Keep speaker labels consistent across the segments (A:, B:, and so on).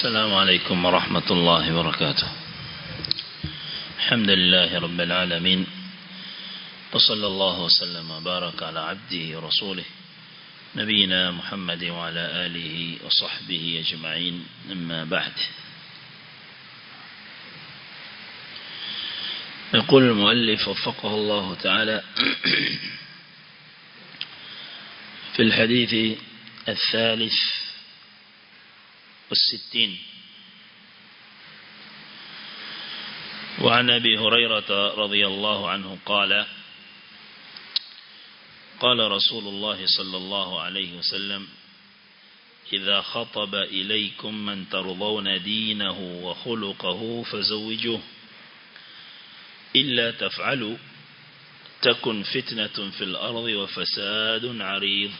A: السلام عليكم ورحمة الله وبركاته. الحمد لله رب العالمين. وصلى الله وسلم وبارك على عبده ورسوله نبينا محمد وعلى آله وصحبه أجمعين. أما بعد. يقول المؤلف وفقه الله تعالى في الحديث الثالث والستين وعن أبي هريرة رضي الله عنه قال قال رسول الله صلى الله عليه وسلم إذا خطب إليكم من ترضون دينه وخلقه فزوجوه. إلا تفعلوا تكن فتنة في الأرض وفساد عريض.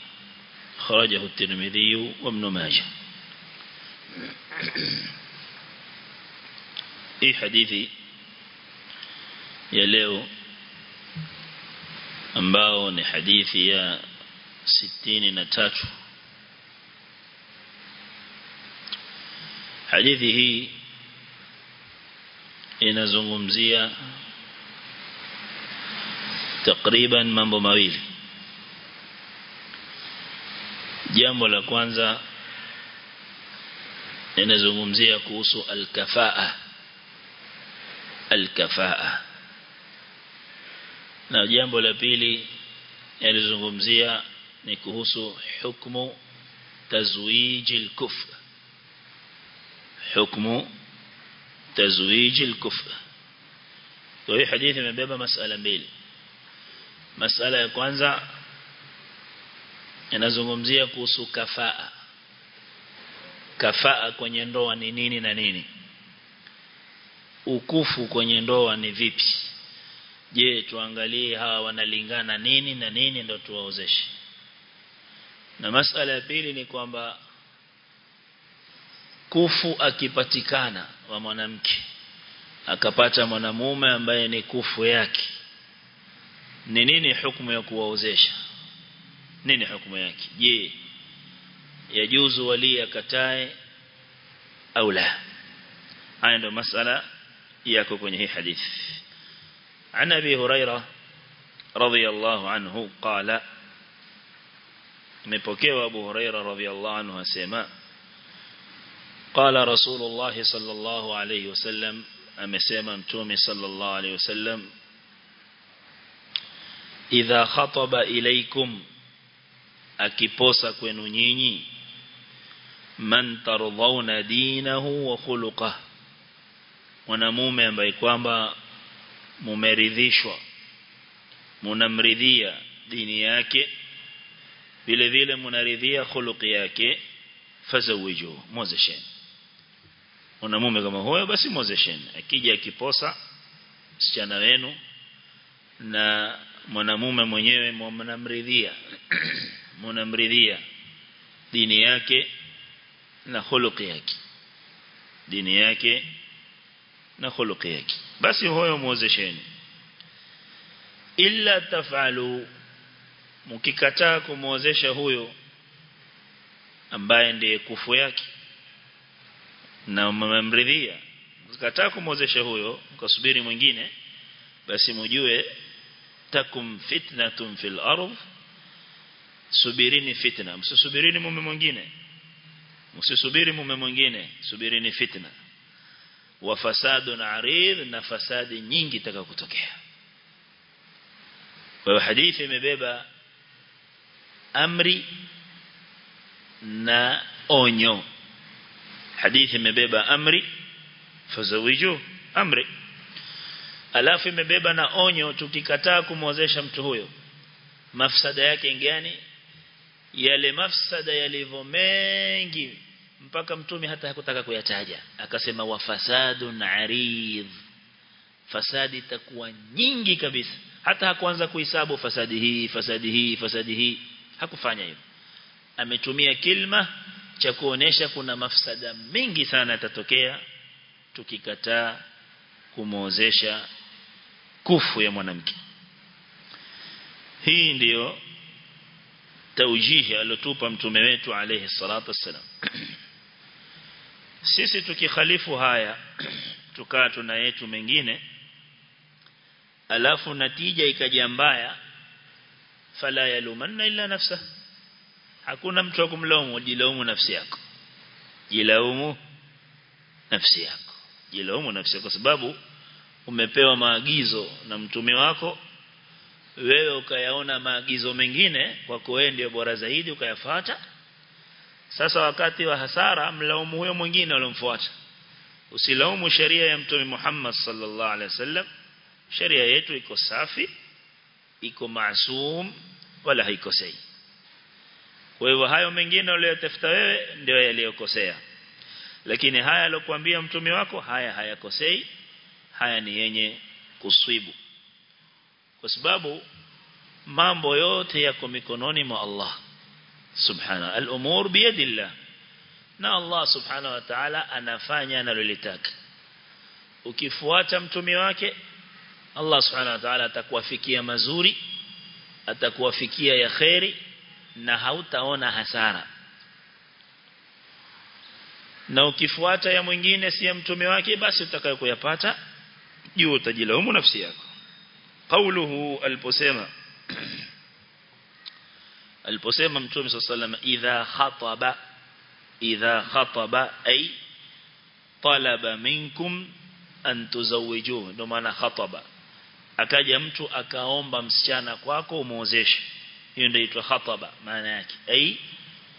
A: خرجه الترمذي وابن ماجه. Hii hadithi ya leo ambao ni hadithi ya sitini na tatu. Hadithi hii inazungumzia takriban mambo mawili. Jambo la kwanza inazungumzia kuhusu al-kafaa. Na jambo la pili yalizungumzia ni kuhusu hukumu tazwiji al-kufr. Hukumu tazwiji al-kufr. Kwa hiyo hadithi imebeba masala mbili. Masala ya kwanza inazungumzia kuhusu kafaa kafaa kwenye ndoa ni nini na nini? Ukufu kwenye ndoa ni vipi? Je tuangalie hawa wanalingana nini na nini ndo tuwaozeshe? Na masala ya pili ni kwamba kufu akipatikana wa mwanamke akapata mwanamume ambaye ni kufu yake ni nini hukumu ya kuwaozesha? Nini hukumu yake? Je yajuzu wali akatae au la haya ndio masala yako kwenye hii hadithi عن أبي هريرة رضي الله عنه قال مبكي أبو هريرة رضي الله عنه سيما قال رسول الله صلى الله عليه وسلم أمسيما متومي صلى الله عليه وسلم إذا خطب إليكم akiposa kwenu nyinyi man tardhauna dinahu wa khuluqah mwanamume ambaye kwamba mumeridhishwa munamridhia dini yake vile vile munaridhia khuluqi yake fazawijuhu mozesheni mwanamume kama huyo basi mozesheni akija akiposa msichana wenu na mwanamume mwenyewe mnamridhia mnamridhia dini yake na khuluqi yake dini yake na khuluqi yake. Basi huyo muozesheni. Illa tafalu mkikataa kumuozesha huyo ambaye ndiye kufu yake na mmemridhia mkikataa kumuozesha huyo mkasubiri mwingine basi mjue takum fitnatun fil ardh subirini fitna msisubirini mume mwingine msisubiri mume mwingine subiri ni fitna. Wa fasadun arid na fasadi nyingi taka kutokea. Kwa hadithi imebeba amri na onyo. Hadithi imebeba amri fazawiju amri. Alafu imebeba na onyo tukikataa kumwozesha mtu huyo mafsada yake ngani yale mafsada yalivyo mengi mpaka mtume hata hakutaka kuyataja. Akasema wa fasadun arid fasadi itakuwa nyingi kabisa. Hata hakuanza kuhesabu fasadi hii fasadi hii fasadi hii. Hakufanya hivyo. Ametumia kilma cha kuonesha kuna mafsada mengi sana yatatokea tukikataa kumwozesha kufu ya mwanamke. Hii ndiyo taujihi alotupa mtume wetu alayhi salatu wassalam. Sisi tukikhalifu haya tukaa tuna yetu mengine alafu natija ikaja mbaya fala yalumanna illa nafsa. Hakuna mtu kumlaumu jilaumu nafsi yako. Jilaumu nafsi yako. Jilaumu nafsi yako kwa sababu umepewa maagizo na mtume wako wewe ukayaona maagizo mengine kwako wewe ndio bora zaidi ukayafuata sasa wakati wa hasara mlaumu huyo mwingine aliyomfuata usilaumu sheria ya mtume Muhammad sallallahu alaihi wasallam. Sheria yetu iko safi iko masum wala haikosei. Kwa hivyo hayo mengine uliyotafuta wewe ndio yaliyokosea. Lakini haya aliyokuambia mtume wako haya hayakosei. Haya ni yenye kuswibu kwa sababu mambo yote yako mikononi mwa Allah. Subhana al-umur biyadillah. Na Allah subhanahu wa ta'ala anafanya analolitaka. Ukifuata mtume wake Allah subhanahu wa ta'ala atakuwafikia mazuri atakuwafikia ya khairi na hautaona hasara. Na ukifuata ya mwingine si ya mtume wake basi utakayokuyapata juu utajilaumu nafsi yako قوله aliposema aliposema mtume sallallahu idha khataba idha khataba ay talaba minkum an tuzawijuhu ndio maana khataba akaja mtu akaomba msichana kwako umuozeshe hiyo ndio inaitwa khataba maana yake ay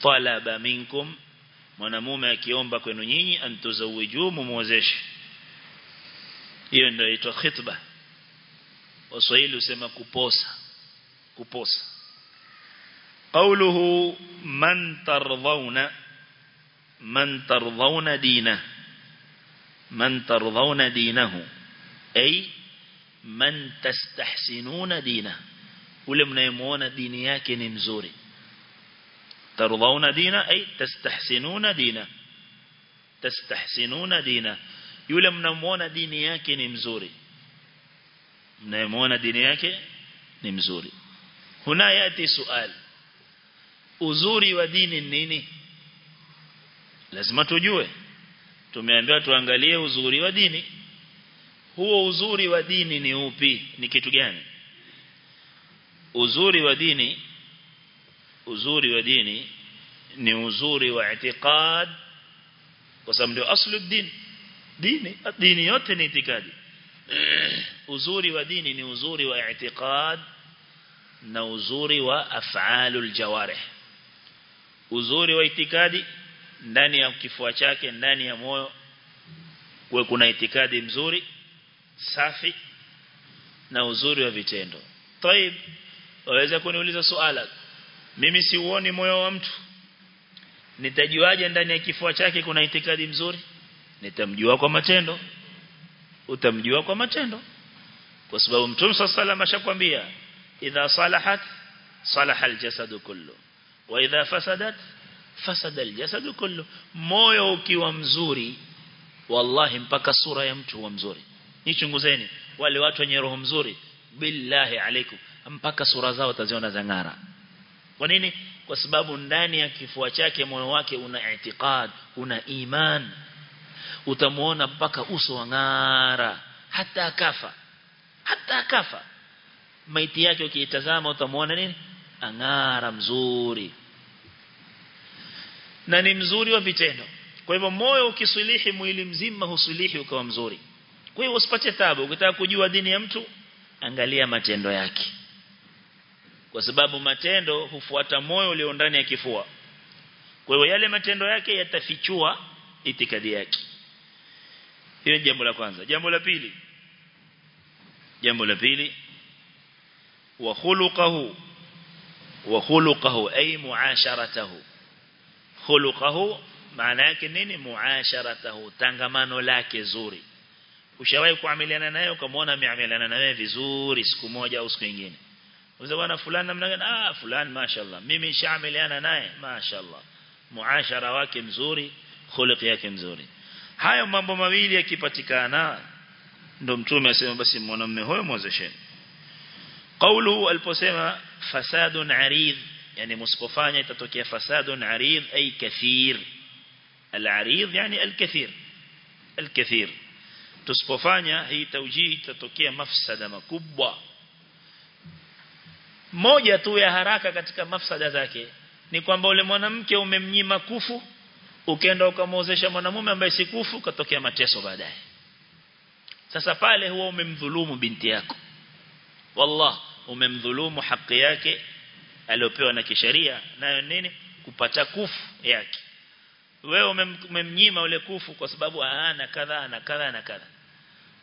A: talaba minkum mwanamume akiomba kwenu nyinyi an tuzawijuhu muozeshe hiyo ndio inaitwa khitba Waswahili usema kuposa kuposa قوله من ترضون من ترضون دينه من ترضون دينه أي من تستحسنون دينه ule mnayemuona dini yake ni mzuri tardhauna dina ay tastahsinuna dina tastahsinuna dina yule mnamuona dini yake ni mzuri mnayemuona dini yake ni mzuri. Huna yati suali? Uzuri wa dini nini? Lazima tujue. Tumeambiwa tuangalie uzuri wa dini. Huo uzuri wa dini ni upi? Ni kitu gani? Uzuri wa dini uzuri wa dini ni uzuri wa itikad kwa sababu ndio aslu din. Dini dini yote ni itikadi uzuri wa dini ni uzuri wa itikad na uzuri wa af'alul jawarih uzuri wa itikadi ndani ya kifua chake ndani ya moyo kuwe kuna itikadi mzuri safi na uzuri wa vitendo طيب waweza kuniuliza swala mimi siuoni moyo wa mtu nitajuaje ndani ya kifua chake kuna itikadi mzuri nitamjua kwa matendo utamjua kwa matendo kwa sababu mtume sallallahu ashakwambia idha salahat salaha aljasadu kullu. Wa idha fasadat fasada aljasadu kullu. Moyo ukiwa mzuri wallahi mpaka sura ya mtu huwa mzuri. Nichunguzeni wale watu wenye roho mzuri billahi alaikum mpaka sura zao taziona zangara. Kwa nini? Kwa sababu ndani ya kifua chake moyo wake una itikad una iman. Utamuona mpaka uso wangara hata akafa hata akafa. Maiti yake ukiitazama utamwona nini? Angara mzuri. Na ni mzuri wa vitendo. Kwa hivyo moyo ukisulihi mwili mzima husulihi ukawa mzuri. Kwa hivyo usipate tabu. Ukitaka kujua dini ya mtu angalia matendo yake. Kwa sababu matendo hufuata moyo ulio ndani ya kifua. Kwa hivyo yale matendo yake yatafichua itikadi yake. Hiyo jambo la kwanza. Jambo la pili jambo la pili wa khuluquhu wa khuluquhu ay muasharatahu. Khuluquhu maana yake nini? Muasharatahu tangamano lake zuri. Ushawahi kuamiliana naye ukamwona ameamiliana naye vizuri siku moja au siku nyingine. Unaweza bwana fulani namna gani? Ah fulani mashaallah mimi nishaamiliana naye. Mashaallah muashara wake mzuri khuluq yake mzuri. Hayo mambo mawili yakipatikana ndo mtume asema basi mwanamume huyo mwozesheni. Qawlu aliposema fasadun arid yani msipofanya itatokea fasadun arid ay kathir. Al-arid yani al-kathir. Al-kathir. Tusipofanya hii taujihi itatokea mafsada makubwa. Moja tu ya haraka katika mafsada zake ni kwamba ule mwanamke umemnyima kufu ukaenda ukamwozesha mwanamume ambaye si kufu katokea mateso baadaye sasa pale huwa umemdhulumu binti yako wallah umemdhulumu haki yake aliyopewa na kisheria nayo nini kupata kufu yake wewe umemnyima ule kufu kwa sababu ana kadha na kadha na kadha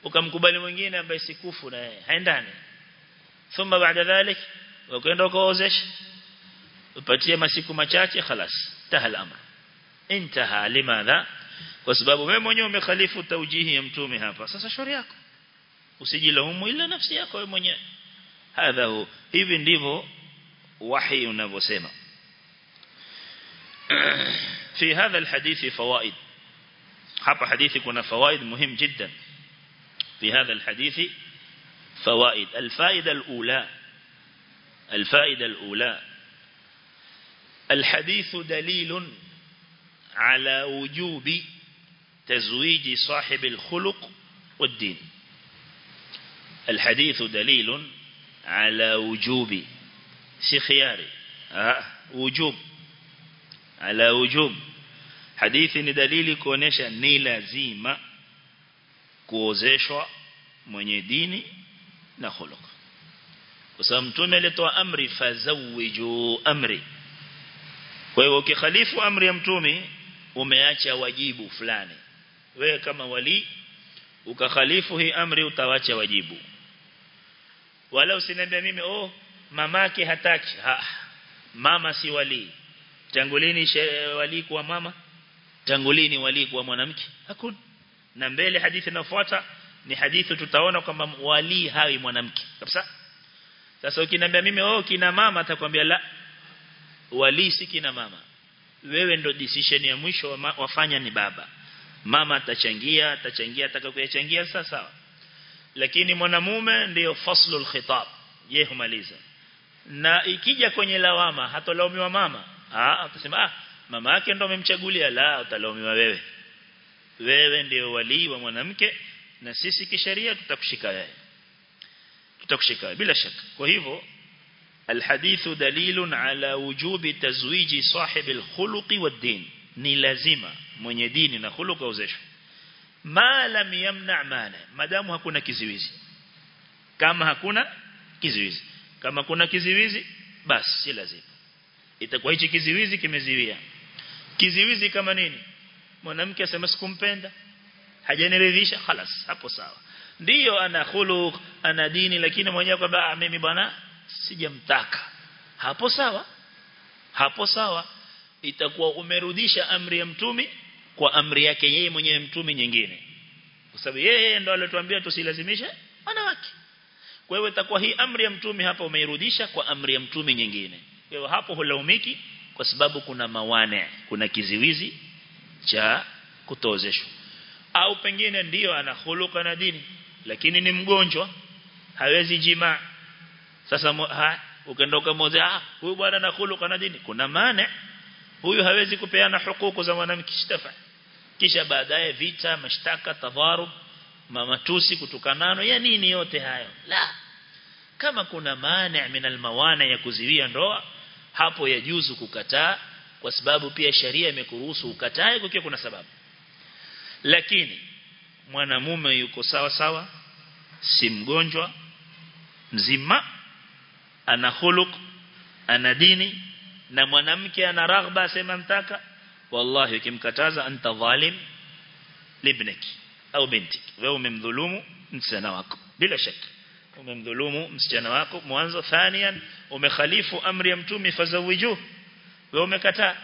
A: ukamkubali mwingine ambaye si kufu na yeye haendani thumma baada dhalik ukaenda ukaozesha upatie masiku machache خلاص tahal amr intaha limadha Kwa sababu wewe mwenyewe umekhalifu taujihi ya mtume hapa sasa shauri yako usijilaumu ila nafsi yako wewe mwenyewe hadha hu hivi ndivyo wahi unavyosema في هذا الحديث فوائد hapa hadithi kuna fawaid muhimu جدا في هذا الحديث فوائد الفائدة الأولى الفائدة الأولى الحديث دليل على وجوب تزويج صاحب الخلق والدين. الحديث دليل على وجوب سخياري آه، وجوب على وجوب. حديث دليل كونيشا كونش نيلزيم كوزشوا من الدين نخلق وسامتون لتو أمري فزوجوا أمري. وكخليف أمري أمتومي umeacha wajibu fulani. Wewe kama wali ukakhalifu hii amri utawacha wajibu. Wala usiniambia mimi oh mamake hataki. Ha, mama si wali. Tangulini wali kuwa mama? Tangulini wali kuwa mwanamke? Hakuna. Na mbele hadithi inafuata ni hadithi tutaona kwamba wali hawi mwanamke kabisa. Sasa ukiniambia mimi oh kina mama atakwambia la. Wali si kina mama wewe ndo decision ya mwisho wafanya ni baba. Mama atachangia atachangia atakayochangia sawa sawa. Lakini mwanamume ndio faslul khitab yeye humaliza. Na ikija kwenye lawama hatolaumiwa mama? Ah utasema ah mama yake ndo amemchagulia. La utalaumiwa wewe. Wewe ndio wali wa mwanamke na sisi kisheria tutakushika wewe. Tutakushika bila shaka. Kwa hivyo الحديث دليل على وجوب تزويج صاحب الخلق والدين ni lazima mwenye dini na khuluq aozeshwe ma lam yamna mana madamu hakuna kiziwizi kama hakuna kiziwizi kama kuna kiziwizi basi si lazima itakuwa hichi kiziwizi kimeziwia kiziwizi kama nini mwanamke asema sikumpenda hajaniridhisha خلاص hapo sawa ndiyo ana khuluq ana dini lakini mwenyewe kwamba mimi bwana sijamtaka. Hapo sawa. Hapo sawa. Itakuwa umerudisha amri ya mtumi kwa amri yake yeye mwenyewe mtumi nyingine. Kwa sababu yeye ndo aliyotuambia tusilazimishe wanawake. Kwa hiyo itakuwa hii amri ya mtumi hapa umeirudisha kwa amri ya mtumi nyingine. Kwa hiyo hapo hulaumiki kwa sababu kuna mawane kuna kiziwizi cha kutozeshwa. Au pengine ndiyo ana na dini lakini ni mgonjwa hawezi jimaa sasa ukaondoka mmoja ah huyu bwana na khuluqa na dini. Kuna maana huyu hawezi kupeana hukuku za mwanamke shtafa kisha baadaye vita mashtaka tadharub mamatusi kutukanano ya nini yote hayo? La. Kama kuna maana min almawana ya kuziwia ndoa hapo yajuzu kukataa kwa sababu pia sharia imekuruhusu ukatae kukiwa kuna sababu. Lakini mwanamume yuko sawa sawa si mgonjwa mzima ana khuluq ana dini na mwanamke ana raghba asema mtaka wallahi ukimkataza anta dhalim libniki au binti wewe umemdhulumu msichana wako bila shaka umemdhulumu msichana wako mwanzo thanian umekhalifu amri ya mtume fazawiju wewe umekataa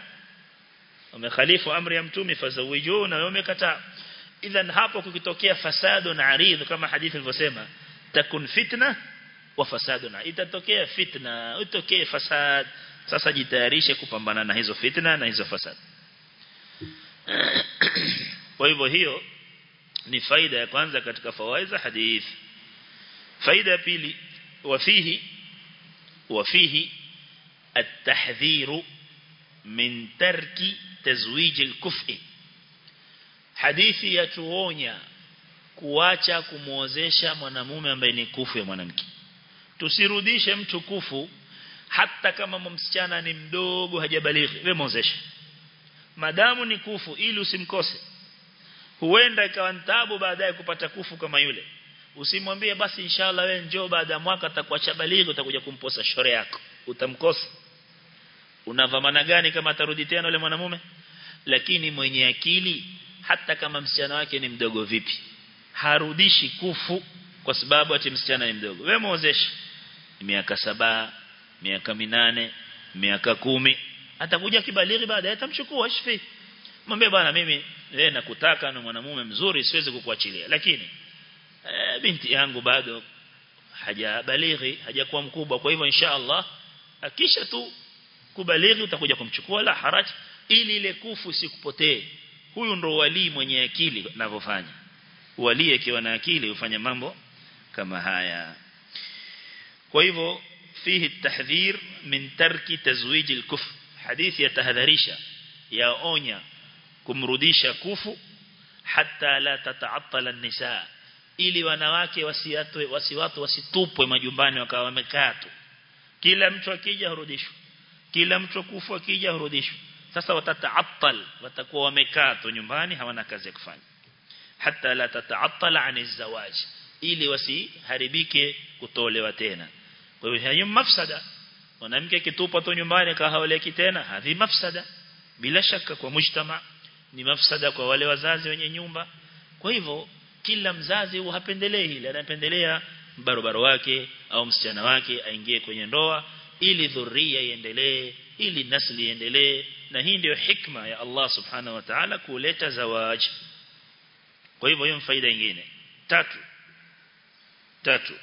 A: umekhalifu amri ya mtume fazawiju na wewe umekataa idhan hapo kukitokea fasado na aridh kama hadithi ilivyosema takun fitna wa fasaduna itatokea fitna utokee fasad sasa jitayarishe kupambana na hizo fitna na hizo fasad kwa hivyo hiyo ni faida ya kwanza katika fawaiza hadithi faida ya pili wafihi wafihi التحذير من ترك تزويج الكفء hadithi ya tuonya kuacha kumuozesha mwanamume ambaye ni kufu ya mwanamke tusirudishe mtu kufu hata kama msichana ni mdogo hajabalighi. Wewe muozeshe madamu ni kufu ili usimkose. Huenda ikawa ntabu baadaye kupata kufu kama yule. Usimwambie basi inshallah wewe njoo baada ya mwaka atakuacha balighi utakuja kumposa shore yako. Utamkosa. Unavamana gani kama atarudi tena yule mwanamume? Lakini mwenye akili hata kama msichana wake ni mdogo vipi harudishi kufu kwa sababu ati msichana ni mdogo. Wewe muozeshe miaka saba miaka minane miaka kumi. Atakuja kibalighi baadaye atamchukua shifi mwambie bwana mimi wewe nakutaka na mwanamume mzuri siwezi kukuachilia. Lakini e, binti yangu bado hajabalighi hajakuwa mkubwa. Kwa hivyo inshallah akisha tu kubalighi utakuja kumchukua. La haraj. Ili ile kufu isikupotee. Huyu ndo wali mwenye akili anavyofanya. Wali akiwa na akili hufanya mambo kama haya kwa hivyo fihi tahdhir min tarki tazwij al-kufr hadithi yatahadharisha yaonya kumrudisha kufu hata la tataattala an-nisaa ili wanawake wasiatwe wasiwatu wasitupwe majumbani wakawa wamekaa tu kila mtu akija hurudishwa kila mtu kufu akija hurudishwa sasa watataattal watakuwa wamekaa tu nyumbani hawana kazi ya kufanya hata la tataattala an zawaj ili wasiharibike kutolewa tena kwa hiyo hiyo mafsada. Mwanamke kitupa tu nyumbani kahaoleki tena hadhi mafsada. Bila shaka kwa mujtama ni mafsada kwa wale wazazi wenye nyumba. Kwa hivyo kila mzazi uhapendelee hili anapendelea barabara wake au msichana wake aingie kwenye ndoa ili dhuria iendelee ili nasli iendelee. Na hii ndio hikma ya Allah subhanahu wa ta'ala kuleta zawaj. Kwa hivyo hiyo faida nyingine. Tatu. Tatu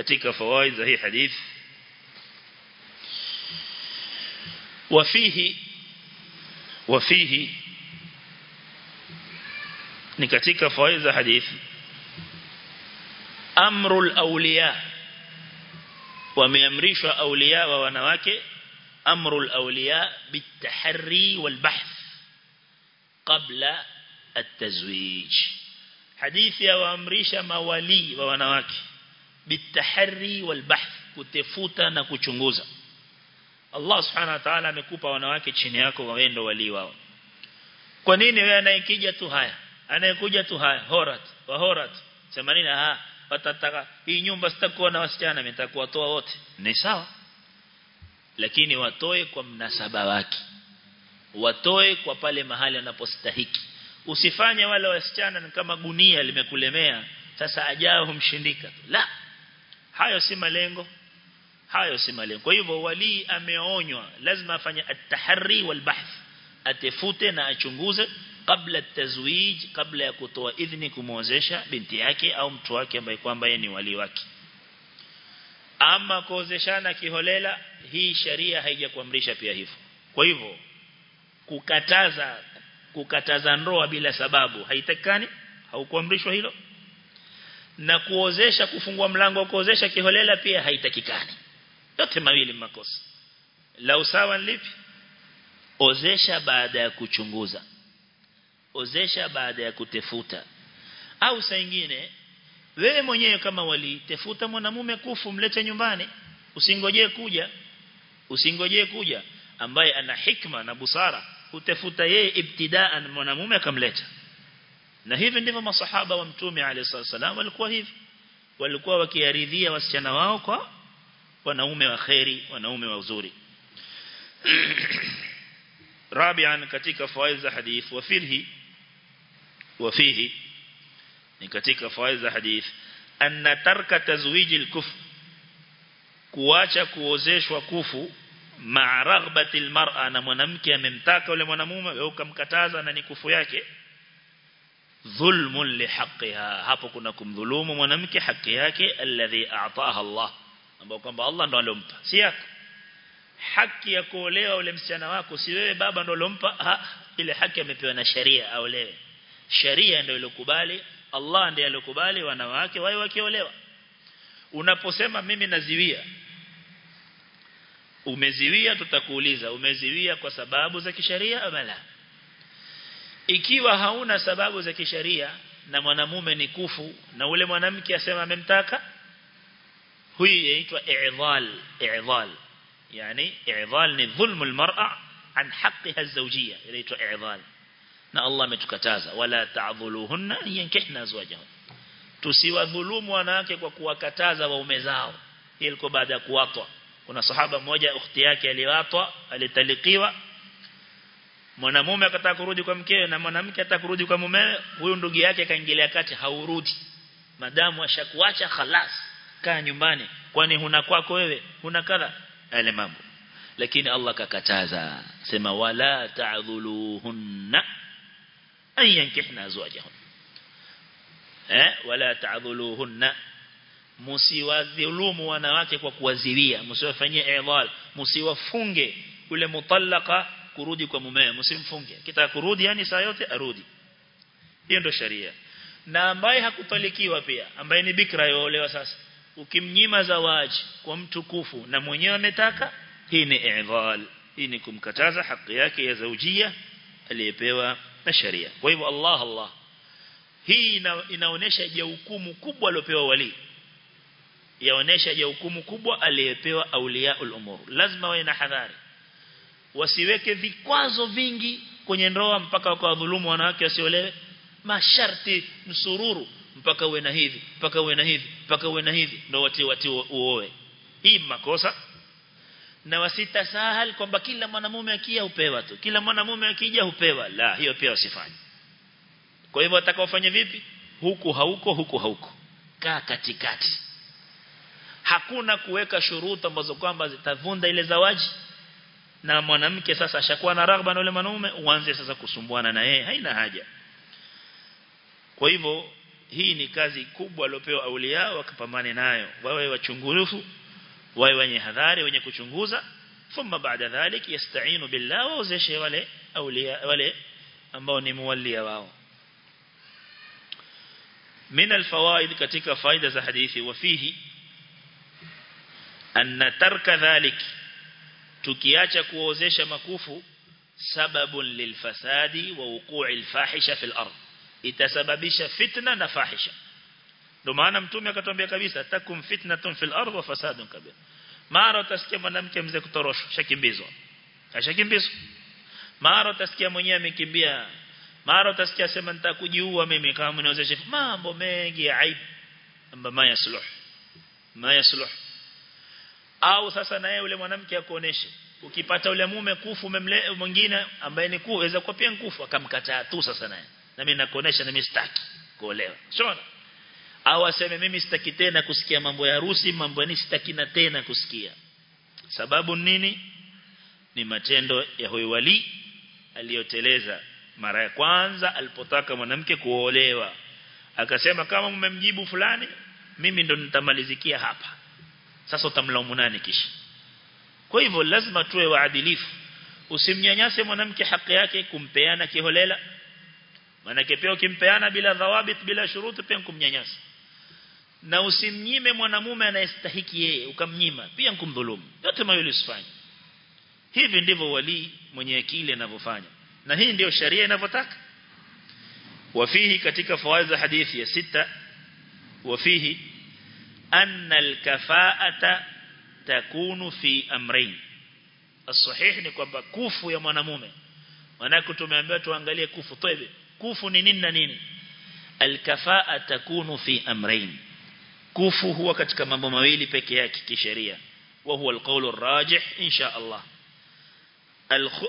A: katika fawaid za hii hadith وفيه وفيه ni katika fawaid za hadithi amrul awliya wameamrishwa awliya wa wanawake amrul awliya bitahri wal bahth qabla at-tazwij hadithi ya waamrisha mawali wa wanawake bitahri wal bahth kutefuta na kuchunguza. Allah subhanahu wa ta'ala amekupa wanawake chini yako wawe ndo wali wao. Kwa nini wewe anayekija tu haya? Anayekuja tu haya horat wa horat. Sema nini? Ah watataka hii nyumba sitakuwa na wasichana nitakuwa toa wote. Ni sawa. Lakini watoe kwa mnasaba wake. Watoe kwa pale mahali anapostahiki. Usifanye wale wasichana kama gunia limekulemea. Sasa ajao humshindika la hayo si malengo. Hayo si malengo. Kwa hivyo wali ameonywa. Lazima afanye at-tahri wal bahth atefute na achunguze kabla tazwij kabla ya kutoa idhni kumwozesha binti yake au mtu wake ambaye kwamba yeye ni wali wake. Ama kuozeshana kiholela hii sharia haijakuamrisha pia hivyo. Kwa hivyo kukataza kukataza ndoa bila sababu haitakani haukuamrishwa hilo na kuozesha kufungua mlango wa kuozesha kiholela pia haitakikani. Yote mawili makosa. La usawa lipi? Ozesha baada ya kuchunguza. Ozesha baada ya kutefuta. Au saa nyingine wewe mwenyewe kama walitefuta mwanamume kufu mlete nyumbani usingojee kuja usingojee kuja ambaye ana hikma na busara utafuta yeye ibtidaan mwanamume akamleta na hivi ndivyo masahaba wa mtume alayhisallam walikuwa hivi. Walikuwa wakiaridhia wasichana wao kwa wanaume wa khairi wanaume wa uzuri. Rabian katika fawaid za hadith wa fihi wa fihi ni katika fawaid hadith. Anna tarka tazwiji al-kufr kuacha kuozeshwa kufu ma'a raghbati al-mar'a na mwanamke amemtaka yule mwanamume au ukamkataza na ni kufu yake dhulmun lihaqqiha hapo kuna kumdhulumu mwanamke haki yake alladhi a'taha Allah. Ambao kwamba Allah ndo alompa si yako. Haki ya kuolewa ule msichana wako si wewe baba ndo alompa ile haki amepewa na sharia aolewe. Sharia ndio ilokubali Allah ndiye alokubali wanawake wao wakiolewa. Unaposema mimi naziwia umeziwia tutakuuliza umeziwia kwa sababu za kisheria la ikiwa hauna sababu za kisheria na mwanamume ni kufu na ule mwanamke asema amemtaka huyu yaitwa i'dhal i'dhal. Yani i'dhal ni dhulmu almar'a an haqqiha azwajiyya inaitwa i'dhal. Na Allah ametukataza wala ta'dhuluhunna yankihna azwajahun tusiwadhulumu wanawake kwa kuwakataza waume zao. Ilikuwa baada ya kuwatwa. Kuna sahaba mmoja ukhti yake aliwatwa alitalikiwa mwanamume akataka kurudi kwa mkewe na mwanamke ataka kurudi kwa mumewe huyu ndugu yake kaingilia kati haurudi. Madamu ashakuacha khalas kaa nyumbani. Kwani huna kwako wewe? Huna kadha yale mambo. Lakini Allah kakataza sema wala ta'dhuluhunna an yankihna azwajahun eh? Wala ta'dhuluhunna. Musiwadhulumu wanawake kwa kuwaziwia msiwafanyie idhal musiwafunge ule mutallaka kurudi kwa mumewe msimfunge. Kitaka kurudi yani saa yote arudi. Hiyo ndio sharia na ambaye hakutalikiwa pia ambaye ni bikra yoolewa sasa ukimnyima zawaji kwa mtu kufu na mwenyewe ametaka hii ni i'dhal. Hii ni kumkataza haki yake ya zaujia aliyepewa na sharia kwa hivyo Allah Allah. Hii ina, inaonesha jukumu kubwa aliopewa wali. Yaonesha jukumu kubwa aliyepewa auliaul umur. Lazima wawe na hadhari wasiweke vikwazo vingi kwenye ndoa mpaka kwa dhulumu wanawake wasiolewe. Masharti msururu mpaka uwe na hivi mpaka uwe na hivi mpaka uwe na hivi. Ndio wati wati uoe. Hii makosa. Na wasitasahal kwamba kila mwanamume akia upewa tu. Kila mwanamume akija upewa la hiyo pia usifanye kwa hivyo atakaofanya vipi? Huku hauko huku hauko. Kaa katikati. Hakuna kuweka shuruta ambazo kwamba zitavunda ile zawaji na mwanamke sasa ashakuwa na raghba na yule mwanamume uanze sasa kusumbuana na yeye haina haja kwa hivyo hii ni kazi kubwa aliopewa aulia wakapambane nayo wawe wachungulifu wawe wenye hadhari wenye kuchunguza thumma baada dhalik yasta'inu billah waozeshe wale aulia wale ambao ni muwallia wao من الفوائد katika faida za hadithi wafihi anna tarka dhalik tukiacha kuozesha makufu sababun lilfasadi wa wuqu'i alfahisha fil ard itasababisha fitna na fahisha. Ndio maana mtume akatwambia kabisa takum fitnatun fil ard wa fasadun kabir. Mara utasikia mwanamke mzee kutoroshwa shakimbizwa ashakimbizwa. Mara utasikia mwenyewe amekimbia. Mara utasikia sema nitakujiua mimi kama mniozeshe. Mambo mengi ya aibu yasluh. Ma yasluh au sasa na yeye yule mwanamke akuoneshe. Ukipata yule mume kufu mwingine ambaye ni kufu aweza kuwa pia kufu akamkataa tu sasa naye. Na mimi nakuonesha na mimi sitaki kuolewa. Shona au aseme mimi sitaki tena kusikia mambo ya harusi mambo ni sitaki na tena kusikia. Sababu nini? Ni matendo ya huyo wali aliyoteleza mara ya kwanza alipotaka mwanamke kuolewa. Akasema kama mmemjibu fulani mimi ndo nitamalizikia hapa sasa utamlaumu nani kisha kwa hivyo lazima tuwe waadilifu. Usimnyanyase mwanamke haki yake kumpeana kiholela. Maana pia ukimpeana bila dhawabit bila shuruti pia kumnyanyasa. Na usimnyime mwanamume anayestahiki yeye ukamnyima pia kumdhulumu. Yote mawili usifanye. Hivi ndivyo wali mwenye akili anavyofanya. Na hii ndio sharia inavyotaka. Wafihi katika fawaid hadithi ya sita wafihi anna alkafaata takunu fi amrayn as-sahih ni kwamba kufu ya mwanamume. Manako tumeambiwa tuangalie kufu. Tebe kufu ni nini na nini? Alkafaa takunu fi amrayn. Kufu huwa katika mambo mawili peke yake kisheria. Wa huwa alqawlu insha Allah.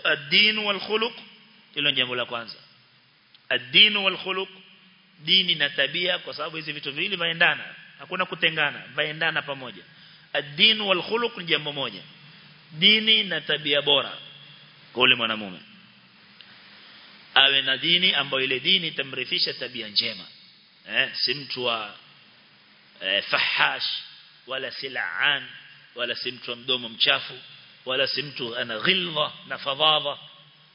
A: Ad-din wal khuluq jambo la kwanza. Ad-din wal khuluq dini na tabia kwa sababu hizi vitu viwili vaendana hakuna kutengana vaendana pamoja. Ad-din wal khuluq ni jambo moja. Dini na tabia bora kwa yule mwanamume. Awe na dini ambayo ile dini itamrithisha tabia njema. Eh si mtu wa eh, fahash wala silaan wala si mtu mdomo mchafu wala si mtu ana ghilza na fadhadha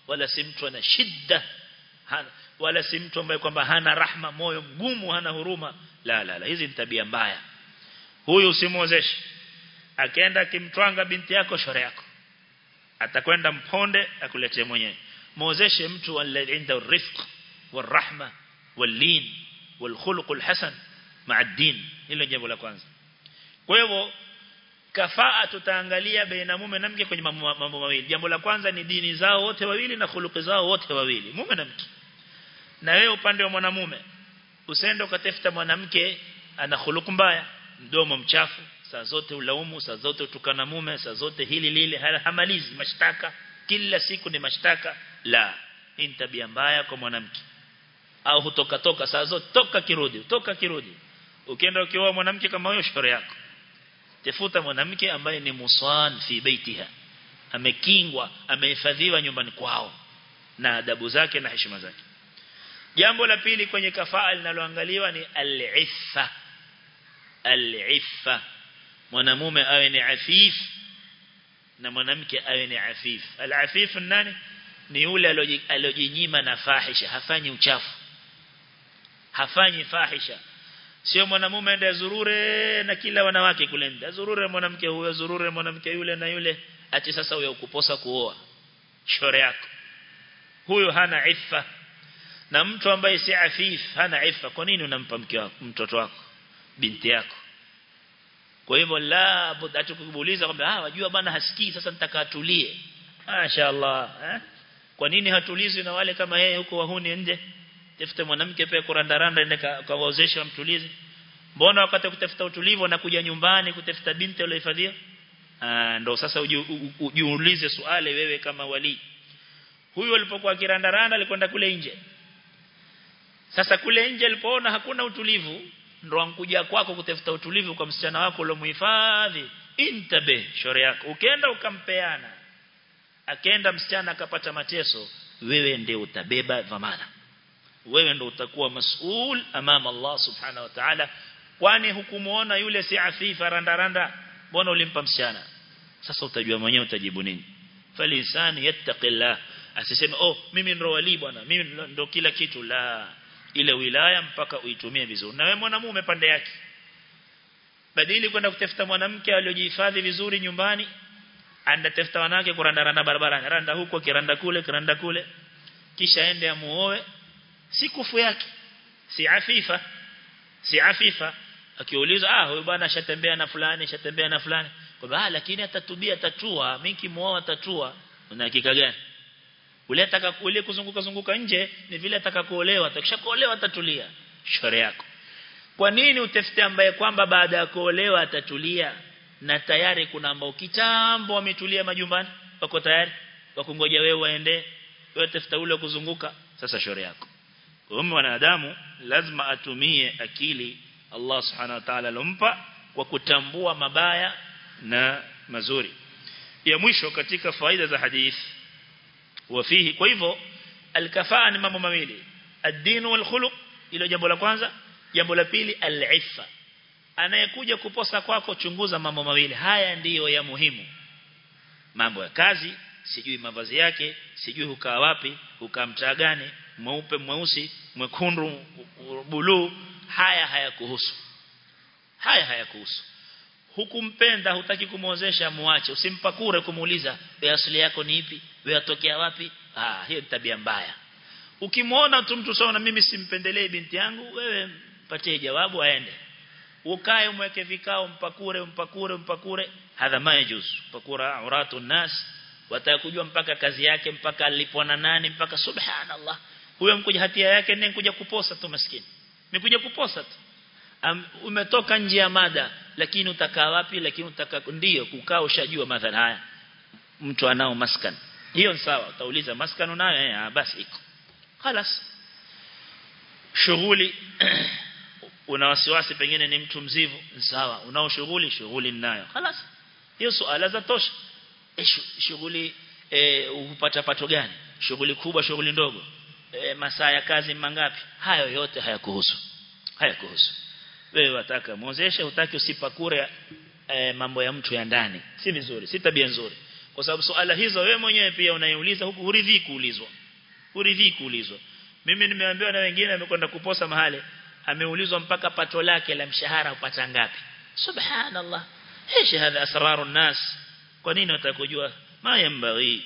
A: wala si mtu ana shidda wala si mtu ambaye kwamba hana rahma moyo mgumu hana huruma la la la. Hizi ni tabia mbaya. Huyu usimwozeshe. Akienda kimtwanga binti yako shore yako. Atakwenda mponde akuletee mwenyewe. Mwozeshe mtu alladhi rifq warahma wallin walkhuluq alhasan ma'a ad-din. Hilo jambo la kwanza. Kwa hivyo kafaa tutaangalia baina mume na mke kwenye mambo mawili. Jambo la kwanza ni dini zao wote wawili na khuluq zao wote wawili mume na mke. Na wewe upande wa mwanamume usende ukatafuta mwanamke ana khuluq mbaya mdomo mchafu saa zote ulaumu saa zote utukana mume saa zote hili lile hamalizi mashtaka. Kila siku ni mashtaka. La hii tabia mbaya kwa mwanamke. Au hutoka toka saa zote toka kirudi toka kirudi. Ukienda ukioa mwanamke kama huyo shauri yako. Tafuta mwanamke ambaye ni musan fi baitiha. Amekingwa amehifadhiwa nyumbani kwao. Na adabu zake na heshima zake jambo la pili kwenye kafaa linaloangaliwa ni al-iffa. Al-iffa. Mwanamume awe ni afif na mwanamke awe ni afif. Al-afif nani? Ni yule aliojinyima na fahisha. Hafanyi uchafu. Hafanyi fahisha. Sio mwanamume ende zurure na kila wanawake kule nje. Zurure mwanamke huyo zurure mwanamke yule na yule. Ati sasa huyo ukuposa kuoa. Shore yako. Huyo hana iffa na mtu ambaye si afif hana ifa kwa nini unampa mke wako mtoto wako binti yako? Kwa hivyo la budda tukubuliza kwamba ah wajua bana hasikii sasa nitakatulie mashaallah eh? Kwa nini hatulizi na wale kama yeye huko wahuni nje? Tafute mwanamke pia kurandaranda ende kawaozesha mtulize mbona wakati kutafuta utulivu na kuja nyumbani kutafuta binti aliyohifadhiwa? Ah ndo sasa ujiulize swali wewe kama wali huyu alipokuwa kirandaranda alikwenda kule nje sasa kule nje alipoona hakuna utulivu ndo ankuja kwako kutafuta utulivu kwa msichana wako uliomuhifadhi. Intabe shauri yako. Ukienda ukampeana akaenda msichana akapata mateso wewe ndio utabeba dhamana. Wewe ndio utakuwa masuul amama Allah subhanahu wa ta'ala. Kwani hukumuona yule si afifa randaranda randa? Mbona ulimpa msichana? Sasa utajua mwenyewe utajibu nini. Falisani yattaqillah. Asiseme oh mimi ndo wali bwana. Mimi ndo kila kitu. La ile wilaya mpaka uitumie vizuri. Na wewe mwanamume pande yake. Badili kwenda kutafuta mwanamke aliyojihifadhi vizuri nyumbani andatafuta wanawake kurandaranda barabarani randa huko kiranda kule kiranda kule. Kisha ende amuoe. Si kufu yake. Si afifa. Si afifa. Akiulizwa ah huyu bwana ashatembea na fulani ashatembea na fulani. Kwa sababu lakini atatubia tatua mimi kimuoa tatua una hakika gani ule ataka ule kuzunguka zunguka nje ni vile atakakuolewa atakishakuolewa atatulia. Shore yako. Kwa nini utafute ambaye kwamba baada ya kuolewa atatulia? Na tayari kuna ambao kitambo wametulia majumbani. Wako tayari? Wakungoja wewe waende wewe tafuta ule kuzunguka. Sasa shore yako. Kwa hiyo wanadamu lazima atumie akili Allah subhanahu wa ta'ala alompa kwa kutambua mabaya na mazuri. Ya mwisho katika faida za hadithi wafihi kwa hivyo alkafaa ni mambo mawili. Ad-din wal khuluq ilo jambo la kwanza. Jambo la pili al-iffa anayekuja kuposa kwako chunguza mambo mawili. Haya ndiyo ya muhimu. Mambo ya kazi sijui mavazi yake sijui hukaa wapi hukaa mtaa gani mweupe mweusi mwekundu buluu haya hayakuhusu. Haya hayakuhusu. Hukumpenda hutaki kumwozesha muache. Usimpakure kumuuliza asili yako ni ipi wewe wapi? Ah hiyo ni tabia mbaya. Ukimwona tu mtu sawa na mimi simpendelee binti yangu wewe patie jawabu aende. Ukae umweke vikao mpakure mpakure mpakure. Hadha majuz pakura uratu nas. Watakujua mpaka kazi yake mpaka alipwa na nani mpaka subhanallah. Huyo mkuja hatia yake ni kuja kuposa tu maskini. Mkuja kuposa tu. Um, umetoka nje ya mada lakini utakaa wapi? Lakini utaka ndio kukaa ushajua madhara haya. Mtu anao maskan hiyo ni sawa utauliza maskan unayo eh basi iko خلاص shughuli una wasiwasi pengine ni mtu mzivu sawa unao shughuli shughuli ninayo خلاص hiyo suala za tosha shughuli eh upata pato gani shughuli kubwa shughuli ndogo e, masaa ya kazi mangapi hayo yote hayakuhusu hayakuhusu wewe wataka muozeshe utaki usipakure e, mambo ya mtu ya ndani si vizuri si tabia nzuri kwa sababu suala hizo wewe mwenyewe pia unaiuliza huku huridhi kuulizwa huridhi kuulizwa mimi nimeambiwa na wengine amekwenda kuposa mahali ameulizwa mpaka pato lake la mshahara upata ngapi subhanallah ايش هذا اسرار الناس kwa nini utakujua ma yambaghi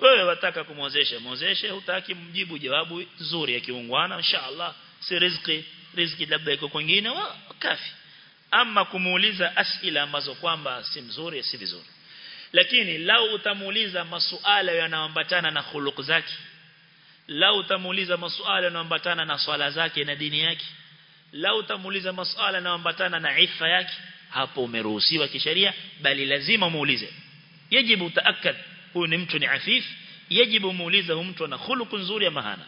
A: wewe wataka kumwozesha muozeshe hutaki mjibu jawabu nzuri ya kiungwana inshallah si riziki riziki labda iko kwingine kafi ama kumuuliza asila ambazo kwamba si mzuri si vizuri lakini lau utamuuliza masuala yanayoambatana na khuluq zake lau utamuuliza masuala yanayoambatana na swala zake na dini yake lau utamuuliza masuala yanayoambatana na ifa yake hapo umeruhusiwa kisheria bali lazima muulize. Yajibu taakkad huyu ni mtu ni afif yajibu muulize huyu mtu ana khuluq nzuri ama hana.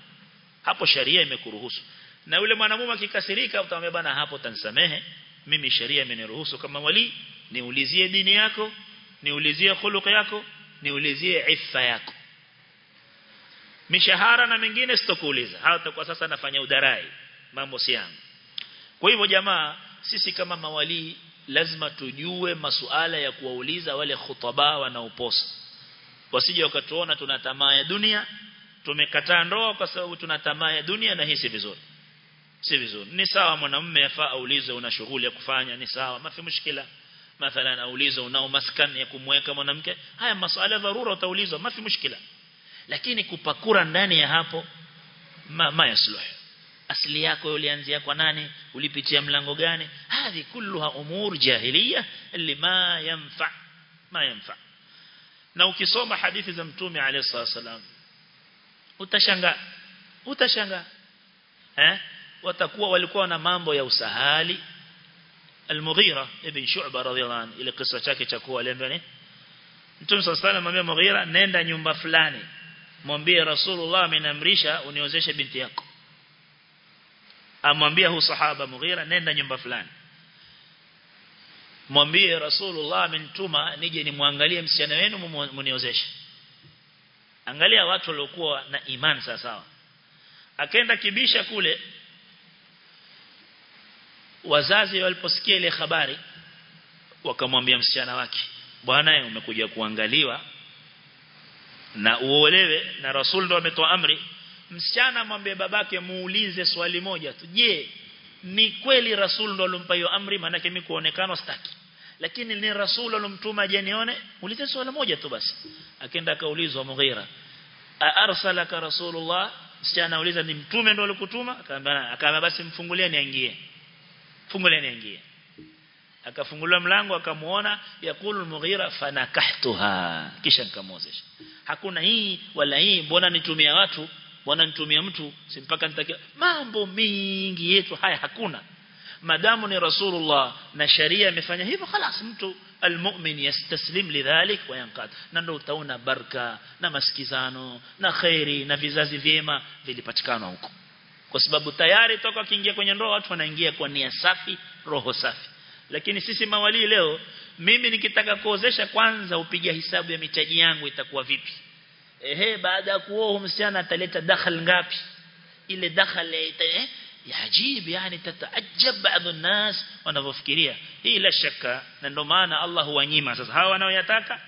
A: Hapo sharia imekuruhusu. Na yule mwanamume akikasirika utamwambia bana hapo tansamehe mimi sheria imeniruhusu kama wali niulizie dini yako niulizie khuluq yako niulizie ifa yako. Mishahara na mengine sitokuuliza. Hata kwa sasa nafanya udarai mambo si yangu. Kwa hivyo jamaa sisi kama mawali lazima tujue masuala ya kuwauliza wale khutaba wanaoposa. Wasije wakatuona tuna tamaa ya dunia tumekataa ndoa kwa sababu tuna tamaa ya dunia na hii si vizuri. Si vizuri. Ni sawa mwanamume afaa aulize una shughuli ya kufanya ni sawa. Mafi mushkila mathalan aulizwa unao maskan ya kumweka mwanamke? Haya masuala dharura utaulizwa mafi mushkila? Lakini kupakura ndani ya hapo ma, ma yasluh asili yako ulianzia kwa nani? Ulipitia mlango gani? Hadhi kulluha umur jahiliya lima yanfa ma yanfa. Na ukisoma hadithi za mtume alayhi salam utashanga utashanga eh? Watakuwa walikuwa na mambo ya usahali al-Mughira ibn Shu'ba radhiyallahu anhu. Ile kisa chake cha kuwa aliambiwa ni Mtume sallallahu alayhi wasallam Mughira nenda nyumba fulani. Mwambie Rasulullah ameniamrisha uniozeshe binti yako. Amwambia hu sahaba Mughira nenda nyumba fulani. Mwambie Rasulullah amenituma nije nimwangalie msichana wenu mniozeshe angalia watu waliokuwa na imani sawa sawa. Akaenda kibisha kule wazazi waliposikia ile habari wakamwambia msichana wake bwana umekuja kuangaliwa na uolewe na rasul ndo ametoa amri. Msichana mwambie babake muulize swali moja tu. Je ni kweli rasul ndo alimpa hiyo amri? Maana mimi kuonekana sitaki. Lakini ni rasul alomtuma je nione? Ulize swali moja tu basi. Akaenda akaulizwa Mughira arsalaka rasulullah? Msichana auliza ni mtume ndo alikutuma? Akaambia basi mfungulie niingie fungulie niingie akafunguliwa mlango akamuona yakulu Mughira fanakahtuha kisha nikamwozesha hakuna hii wala hii mbona nitumia watu mbona nitumia mtu si mpaka nitakia mambo mingi yetu haya hakuna madamu ni rasulullah na sharia imefanya hivyo خلاص mtu almu'min yastaslim lidhalik wa yanqad na ndio utaona baraka na masikizano na khairi na vizazi vyema vilipatikana huko kwa sababu tayari toka kiingia kwenye ndoa watu wanaingia kwa nia safi roho safi. Lakini sisi mawali leo mimi nikitaka kuozesha kwanza upiga hisabu ya mitaji yangu itakuwa vipi? Ehe baada ya kuoa msichana ataleta dakhal ngapi? Ile dakhal eh yajib yani tataajab baadhi ya nas wanavyofikiria. Hii la shaka na ndio maana Allah huwanyima. Sasa hawa wanaoyataka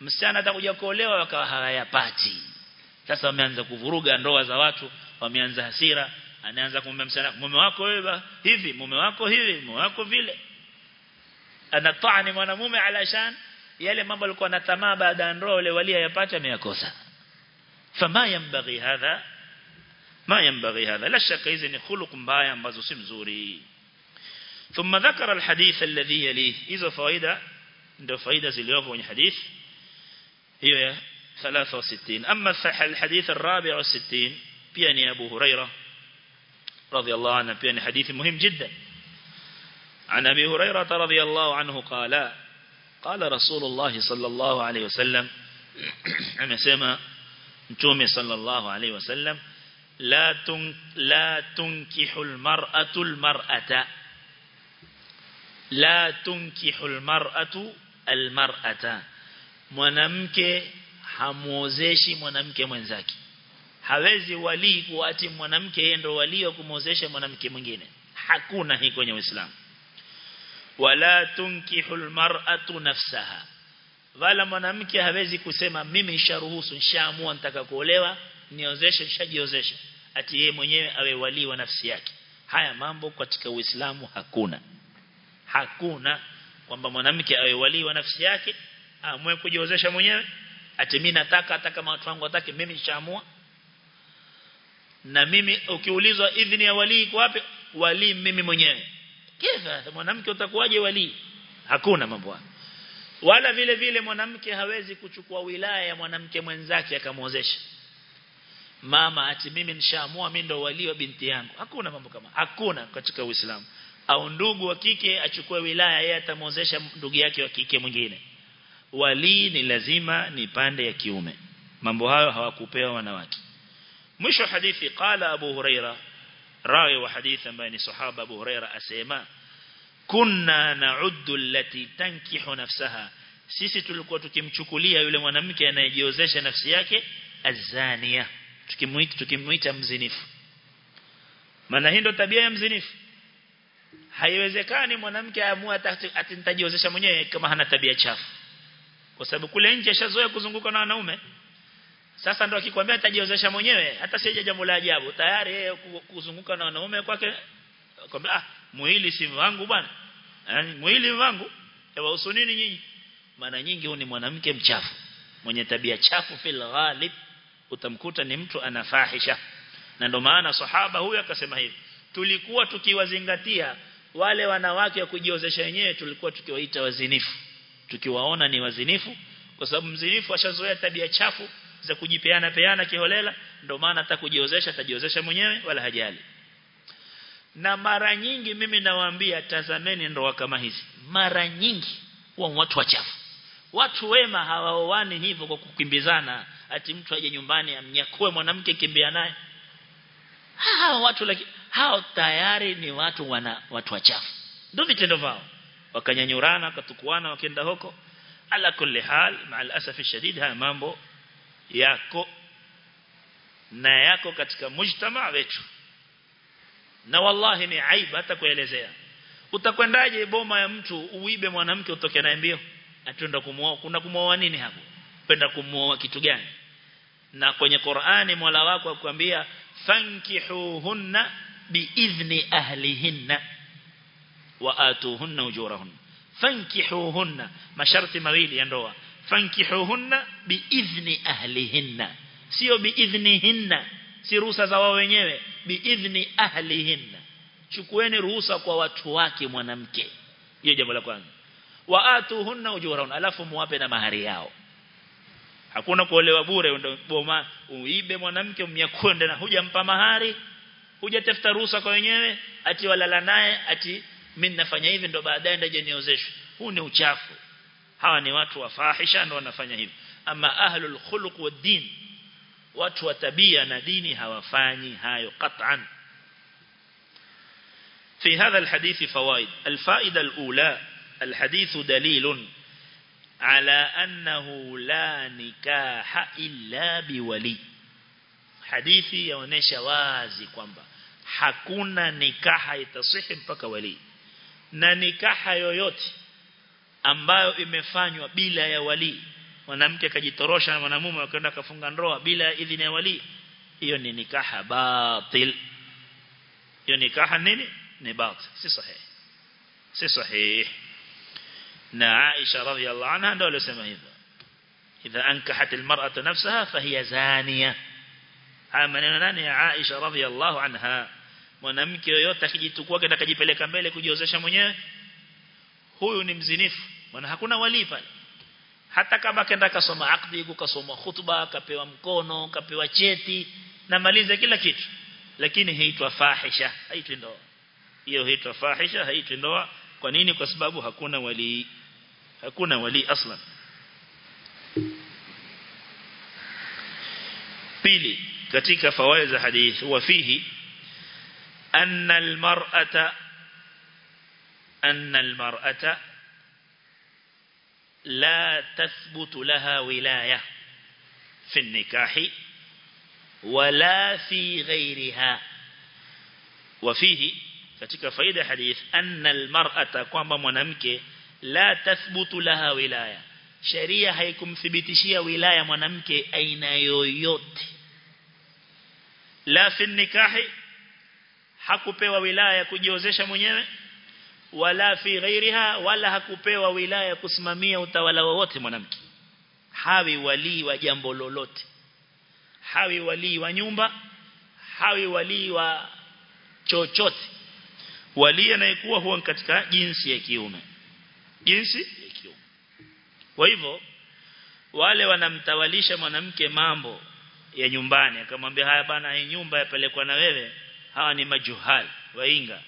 A: msichana atakuja kuolewa wakawa hayapati. Sasa wameanza kuvuruga ndoa za watu wameanza hasira. Anaanza kumwambia msichana mume wako wewe hivi mume wako hivi mume wako vile anatani mwanamume alashan yale mambo alikuwa na tamaa baada ya ndoa wale wali yapata ameyakosa fama yambaghi hadha ما ينبغي هذا لا شك إذن خلق mbaya ambazo si mzuri ثم ذكر الحديث الذي يليه hizo faida ndio faida zilizoko kwenye hadith hiyo ya 63 اما الحديث الرابع والستين pia ni Abu Huraira رضي الله عنه ni hadithi muhimu جدا. عن أبي هريرة رضي الله عنه قال قال رسول الله صلى الله عليه وسلم amesema mtume صلى الله عليه وسلم لا تن لا تنكح المرأة المرأة. لا تنكح المرأة المرأة. mwanamke hamuozeshi mwanamke mwenzake hawezi wali kuati mwanamke yeye ndo wali kumwozesha mwanamke mwingine. Hakuna hii kwenye Uislamu. Wala tunkihul mar'atu nafsaha. Wala mwanamke hawezi kusema mimi nisharuhusu nishaamua nitaka kuolewa niozeshe nishajiozesha. Ati yeye mwenyewe awe wali wa nafsi yake. Haya mambo katika Uislamu hakuna. Hakuna kwamba mwanamke awe wali wa nafsi yake amwe kujiozesha mwenyewe. Ati mimi nataka hata kama watu wangu watake mimi nishaamua na mimi ukiulizwa idhini ya wali iko wapi? Wali mimi mwenyewe. Kifa mwanamke utakuwaje wali hakuna mambo hayo. Wala vile vile mwanamke hawezi kuchukua wilaya ya mwanamke mwenzake akamwozesha. Mama ati mimi nishaamua mimi ndo wali wa binti yangu. Hakuna mambo kama hakuna katika Uislamu. Au ndugu wa kike achukue wilaya yeye atamwozesha ndugu yake wa kike mwingine. Wali ni lazima ni pande ya kiume. Mambo hayo hawakupewa wanawake mwisho hadithi qala abu huraira rawi wa hadithi ambaye ni sahaba abu huraira asema kunna na'uddu allati tankihu nafsaha. Sisi tulikuwa tukimchukulia yule mwanamke anayejiozesha nafsi yake azania tukimuita tukimuita mzinifu. Maana hii ndo tabia ya mzinifu. Haiwezekani mwanamke aamue atitajiozesha mwenyewe kama hana tabia chafu. Kwa sababu kule nje ashazoea kuzunguka na wanaume sasa ndo akikwambia atajiozesha mwenyewe hata sije jambo la ajabu. Tayari yeye kuzunguka na wanaume kwake kwambia ah mwili si wangu bwana. Yani mwili wangu yawahusu nini nyinyi? Mara nyingi huyu ni mwanamke mchafu. Mwenye tabia chafu fil ghalib utamkuta ni mtu anafahisha. Na ndo maana sahaba huyu akasema hivi tulikuwa tukiwazingatia wale wanawake wa kujiozesha wenyewe tulikuwa tukiwaita wazinifu. Tukiwaona ni wazinifu kwa sababu mzinifu ashazoea tabia chafu za kujipeana peana kiholela ndio maana atakujiozesha atajiozesha mwenyewe wala hajali. Na mara nyingi mimi nawaambia tazameni ndoa kama hizi. Mara nyingi wa watu wachafu. Watu wema hawaoani hivyo kwa kukimbizana ati mtu aje nyumbani amnyakue mwanamke kimbia naye. Hao watu laki, hao tayari ni watu wana watu wachafu. Ndio vitendo vao wakanyanyurana wakatukuana wakenda huko. Ala kulli hal maal asafi shadid haya mambo yako na yako katika mujtama wetu. Na wallahi ni aibu hata kuelezea. Utakwendaje boma ya mtu uibe mwanamke utoke naye mbio? Atenda kumuoa. Kuna kumuoa nini hapo? Penda kumuoa kitu gani? Na kwenye Qur'ani Mola wako akwambia fankihuhunna biidhni ahlihinna wa atuhunna ujurahunna. Fankihuhunna. Masharti mawili ya ndoa fankihuhunna biidhni ahlihinna. Sio biidhnihinna. Si ruhusa za wao wenyewe biidhni ahlihinna. Chukueni ruhusa kwa watu wake mwanamke. Hiyo jambo la kwanza. Wa ujurahun alafu muwape na mahari yao. Hakuna kuolewa bure boma uibe mwanamke umnyakonde na hujampa mahari. Hujatafuta ruhusa kwa wenyewe ati walala naye ati mimi nafanya hivi ndo baadaye ndaje niozeshwe huu ni uchafu hawa ni watu wa fahisha ndio wanafanya hivi ama ahlul khuluq wa din watu wa tabia na dini hawafanyi hayo qat'an في هذا الحديث فوائد الفائدة الأولى الحديث دليل على أنه لا نكاح إلا بولي حديثي يونيش wazi kwamba hakuna nikaha itasihi mpaka wali na nikaha yoyote ambayo imefanywa bila ya wali. Mwanamke akajitorosha na mwanamume akaenda kafunga ndoa bila idhini ya wali. Hiyo ni nikaha batil. Hiyo nikaha nini? Ni batil. Si sahihi. Si sahihi. Na Aisha radhiallahu anha ndio alisema hivyo. Idha ankahat almar'atu nafsaha fahiya zaniya. Haya maneno nani? Ya Aisha radhiallahu anha. Mwanamke yoyote akijitukua kenda kujipeleka mbele kujiozesha mwenyewe huyu ni mzinifu maana hakuna wali pale. Hata kama kenda kasoma akdi kasoma khutba kapewa mkono kapewa cheti na maliza kila kitu. Lakini haitwa fahisha haitwi ndoa. Hiyo haitwa fahisha haitwi ndoa. Kwa nini? Kwa sababu hakuna wali hakuna wali aslan. Pili katika fawaid za hadith wa fihi anna almar'ata anna almar'ata la تثبت لها wilaya fi nikahi wala fi غيرها وفيه katika faida hadith anna almar'ata kwamba mwanamke la tathbutu laha wilaya. Sheria haikumthibitishia wilaya mwanamke aina yoyote. La fi nikahi hakupewa wilaya kujiozesha mwenyewe wala fi ghairiha wala hakupewa wilaya kusimamia utawala wowote mwanamke. Hawi walii wa jambo lolote. Hawi walii wa nyumba hawi walii wa chochote. Walii anayekuwa huwa katika jinsi ya kiume. Jinsi ya kiume. Kwa hivyo wale wanamtawalisha mwanamke mambo ya nyumbani akamwambia haya bana hii nyumba yapelekwa na wewe. Hawa ni majuhal wainga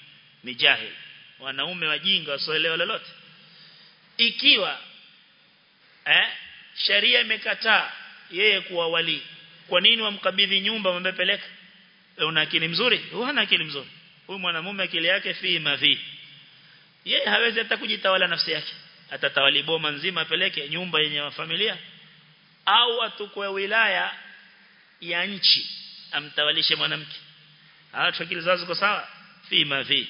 A: ni jahil wanaume wajinga wasoelewa lolote. Ikiwa eh sheria imekataa yeye kuwa wali kwa nini wamkabidhi nyumba wamepeleka? Una akili mzuri? Huana akili mzuri. Huyu mwanamume akili yake fi mavi yeye hawezi hata kujitawala nafsi yake. Atatawali boma nzima apeleke nyumba yenye familia au atukue wilaya ya nchi amtawalishe mwanamke. Hata akili zao ziko sawa? Fi mavi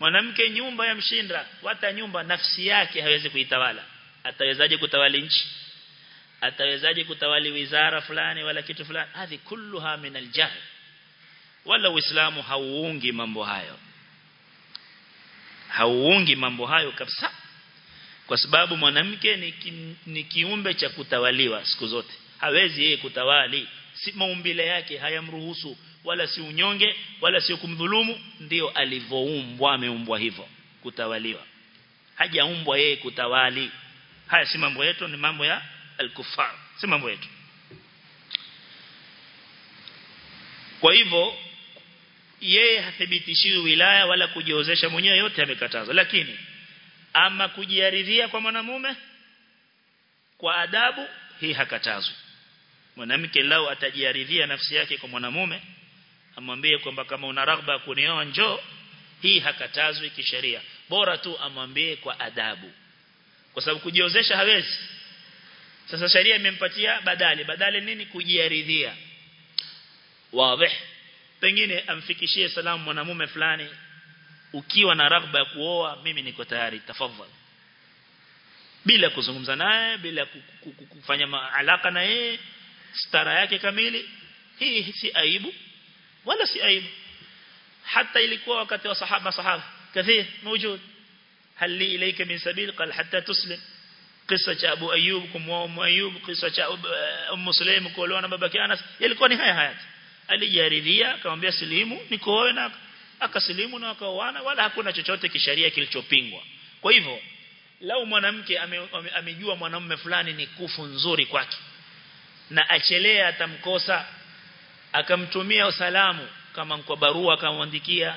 A: mwanamke nyumba ya mshinda hata nyumba nafsi yake hawezi kuitawala. Atawezaje kutawali nchi? Atawezaje kutawali wizara fulani wala kitu fulani? Hadhi kulluha min aljahl. Wala uislamu hauungi mambo hayo. Hauungi mambo hayo kabisa. Kwa sababu mwanamke ni, ki, ni kiumbe cha kutawaliwa siku zote. Hawezi yeye kutawali. Si maumbile yake hayamruhusu wala si unyonge wala si kumdhulumu ndio alivoumbwa ameumbwa hivyo kutawaliwa. Hajaumbwa yeye kutawali. Haya si mambo yetu ni mambo ya alkufar si mambo yetu. Kwa hivyo yeye hathibitishiwi wilaya wala kujiozesha mwenyewe yote amekatazwa. Lakini ama kujiaridhia kwa mwanamume kwa adabu hii hakatazwi. Mwanamke lao atajiaridhia nafsi yake kwa mwanamume amwambie kwamba kama una raghba kunioa njoo. Hii hakatazwi kisheria. Bora tu amwambie kwa adabu. Kwa sababu kujiozesha hawezi. Sasa sheria imempatia badali. Badali nini? Kujiaridhia. Wazi. Pengine amfikishie salamu mwanamume fulani. Ukiwa na raghba ya kuoa mimi niko tayari. Tafadhali. Bila kuzungumza naye bila kufanya alaka na yeye. Stara yake kamili. Hii si aibu wala si aibu hata ilikuwa wakati wa sahaba sahaba kathir موجود هل لي إليك من سبيل قال حتى تسلم قصة أبو أيوب كم أم أيوب قصة أم سليم كولوانا babake Anas ilikuwa ni haya haya alijaridhia akamwambia silimu nikoe na akasilimu na akaoana wala hakuna chochote kisheria kilichopingwa kwa hivyo lau mwanamke amejua ame, mwanamume fulani ni kufu nzuri kwake na achelea atamkosa akamtumia salamu kama kwa barua akamwandikia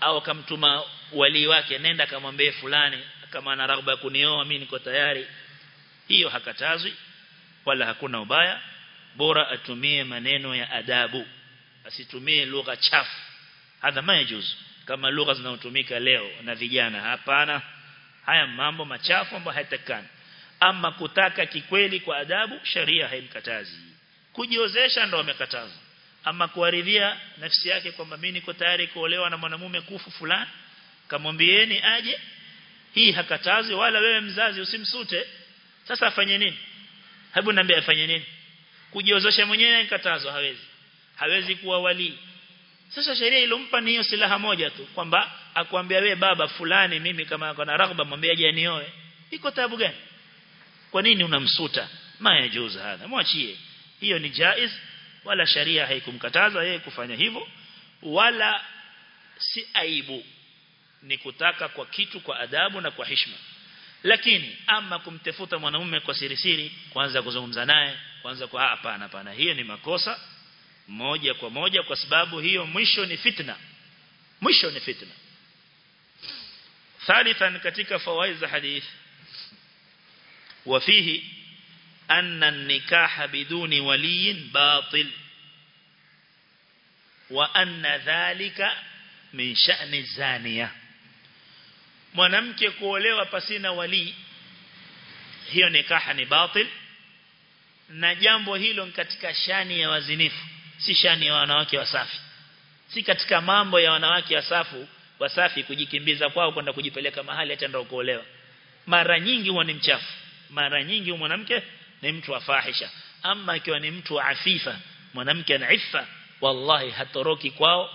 A: au akamtuma wali wake nenda akamwambie fulani kama ana raghba ya kunioa mimi niko tayari. Hiyo hakatazwi wala hakuna ubaya. Bora atumie maneno ya adabu asitumie lugha chafu. Hadha majuzu kama lugha zinazotumika leo na vijana. Hapana haya mambo machafu ambayo hayatakani ama kutaka kikweli kwa adabu sharia haimkatazi. Kujiozesha ndo amekataza ama kuaridhia nafsi yake kwamba mimi niko tayari kuolewa na mwanamume kufu fulani kamwambieni aje hii hakatazi wala wewe mzazi usimsute. Sasa afanye nini? Hebu niambie afanye nini? Kujiozosha mwenyewe nikatazwa hawezi. Hawezi kuwa wali sasa sheria ilompa ni hiyo silaha moja tu kwamba akwambia we baba fulani mimi kama kuna raghba mwambie aje nioe iko taabu gani? Kwa nini unamsuta? Mayajuzu hadha. Mwachie. Hiyo ni jaiz wala sharia haikumkataza yeye kufanya hivyo wala si aibu ni kutaka kwa kitu kwa adabu na kwa heshima. Lakini ama kumtafuta mwanamume kwa siri siri kwanza kuzungumza naye kwanza kwa ah, hapana hapana hiyo ni makosa moja kwa moja kwa sababu hiyo mwisho ni fitna mwisho ni fitna. Thalithan katika fawaid za hadith wafihi أن nikaha biduni waliyin batil. وأن anna dhalika min sha'ni zaniya. Mwanamke kuolewa pasina wali hiyo nikaha ni batil. Na jambo hilo ni katika shani ya wazinifu si shani ya wanawake wasafi. Si katika mambo ya wanawake wasafu wasafi kujikimbiza kwao kwenda kujipeleka mahali hata ndio kuolewa. Mara nyingi huwa ni mchafu. Mara nyingi mwanamke ni mtu wa fahisha. Ama akiwa ni mtu wa afifa mwanamke ana iffa wallahi hatoroki kwao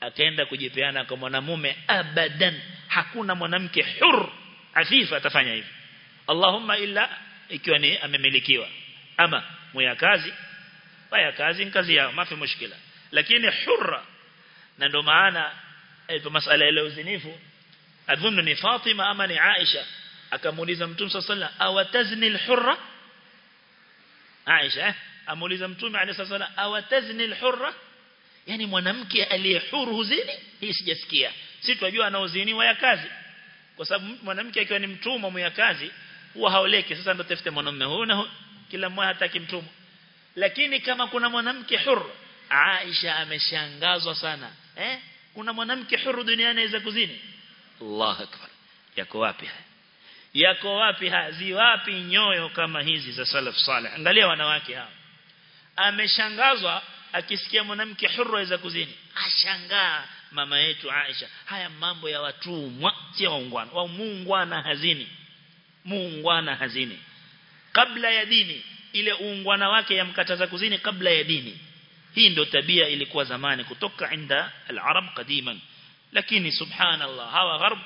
A: akaenda kujipeana kwa mwanamume abadan. Hakuna mwanamke hur afifa atafanya hivyo Allahumma illa ikiwa ni amemilikiwa. Ama mwenye kazi baya kazi ni kazi yao mafi mushkila. Lakini hurra na ndio maana ipo masala ya uzinifu adhunnu ni Fatima ama ni Aisha akamuuliza mtume sallallahu alayhi wasallam awatazni alhurra Aisha amuuliza mtume alayhi wasallam awatazni alhurra? Yani mwanamke aliye huru huzini? Hii sijasikia. Si tunajua anaoziniwa ya kazi. Kwa sababu mwanamke akiwa ni mtumwa mwa kazi huwa haoleki. Sasa ndo tafute mwanamume huyu na kila mmoja hataki mtumwa. Lakini kama kuna mwanamke huru Aisha ameshangazwa sana eh? Kuna mwanamke huru duniani anaweza kuzini? Allahu akbar. Yako wapi haya yako wapi hazi wapi nyoyo kama hizi za salaf salih? Angalia wanawake hao ameshangazwa akisikia mwanamke huru aweza kuzini. Ashangaa mama yetu Aisha. Haya mambo ya watumwa si waungwana. Wa muungwana hazini. Muungwana hazini. Kabla ya dini ile uungwana wake yamkataza kuzini kabla ya dini. Hii ndio tabia ilikuwa zamani kutoka inda al-arab qadiman. Lakini subhanallah hawa gharb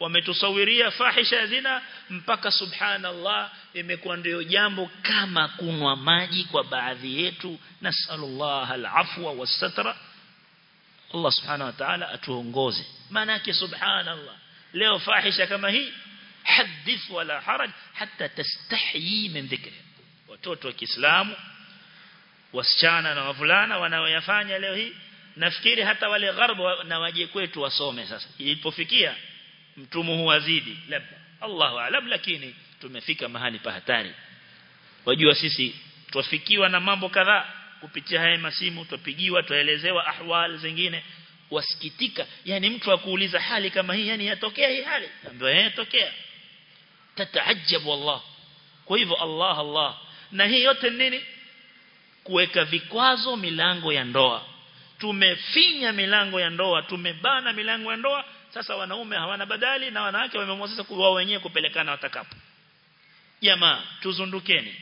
A: wametusawiria fahisha ya zina mpaka subhanallah imekuwa ndio jambo kama kunwa maji kwa baadhi yetu. Nasallallahu alafwa wasatra Allah subhanahu wa ta'ala atuongoze. Maana yake subhanallah leo fahisha kama hii hadith wala haraj hatta tastahi min dhikri. Watoto wa Kiislamu wasichana na wavulana wanaoyafanya leo hii nafikiri hata wale gharbu na waje kwetu wasome sasa. Ilipofikia mtumu huwazidi labda. Allahu aalam lakini tumefika mahali pa hatari. Wajua sisi tufikiwa na mambo kadhaa. Kupitia haya masimu tupigiwa tuelezewa ahwal zingine. Wasikitika. Yani mtu akuuliza hali kama hii yani yatokea hii hali? Ambayo yatokea. Tataajabu wallah. Kwa hivyo Allah Allah. Na hii yote nini? Kuweka vikwazo milango ya ndoa. Tumefinya milango ya ndoa tumebana milango ya ndoa sasa wanaume hawana badali na wanawake wameamua sasa wenyewe kupelekana watakapo. Jamaa tuzundukeni.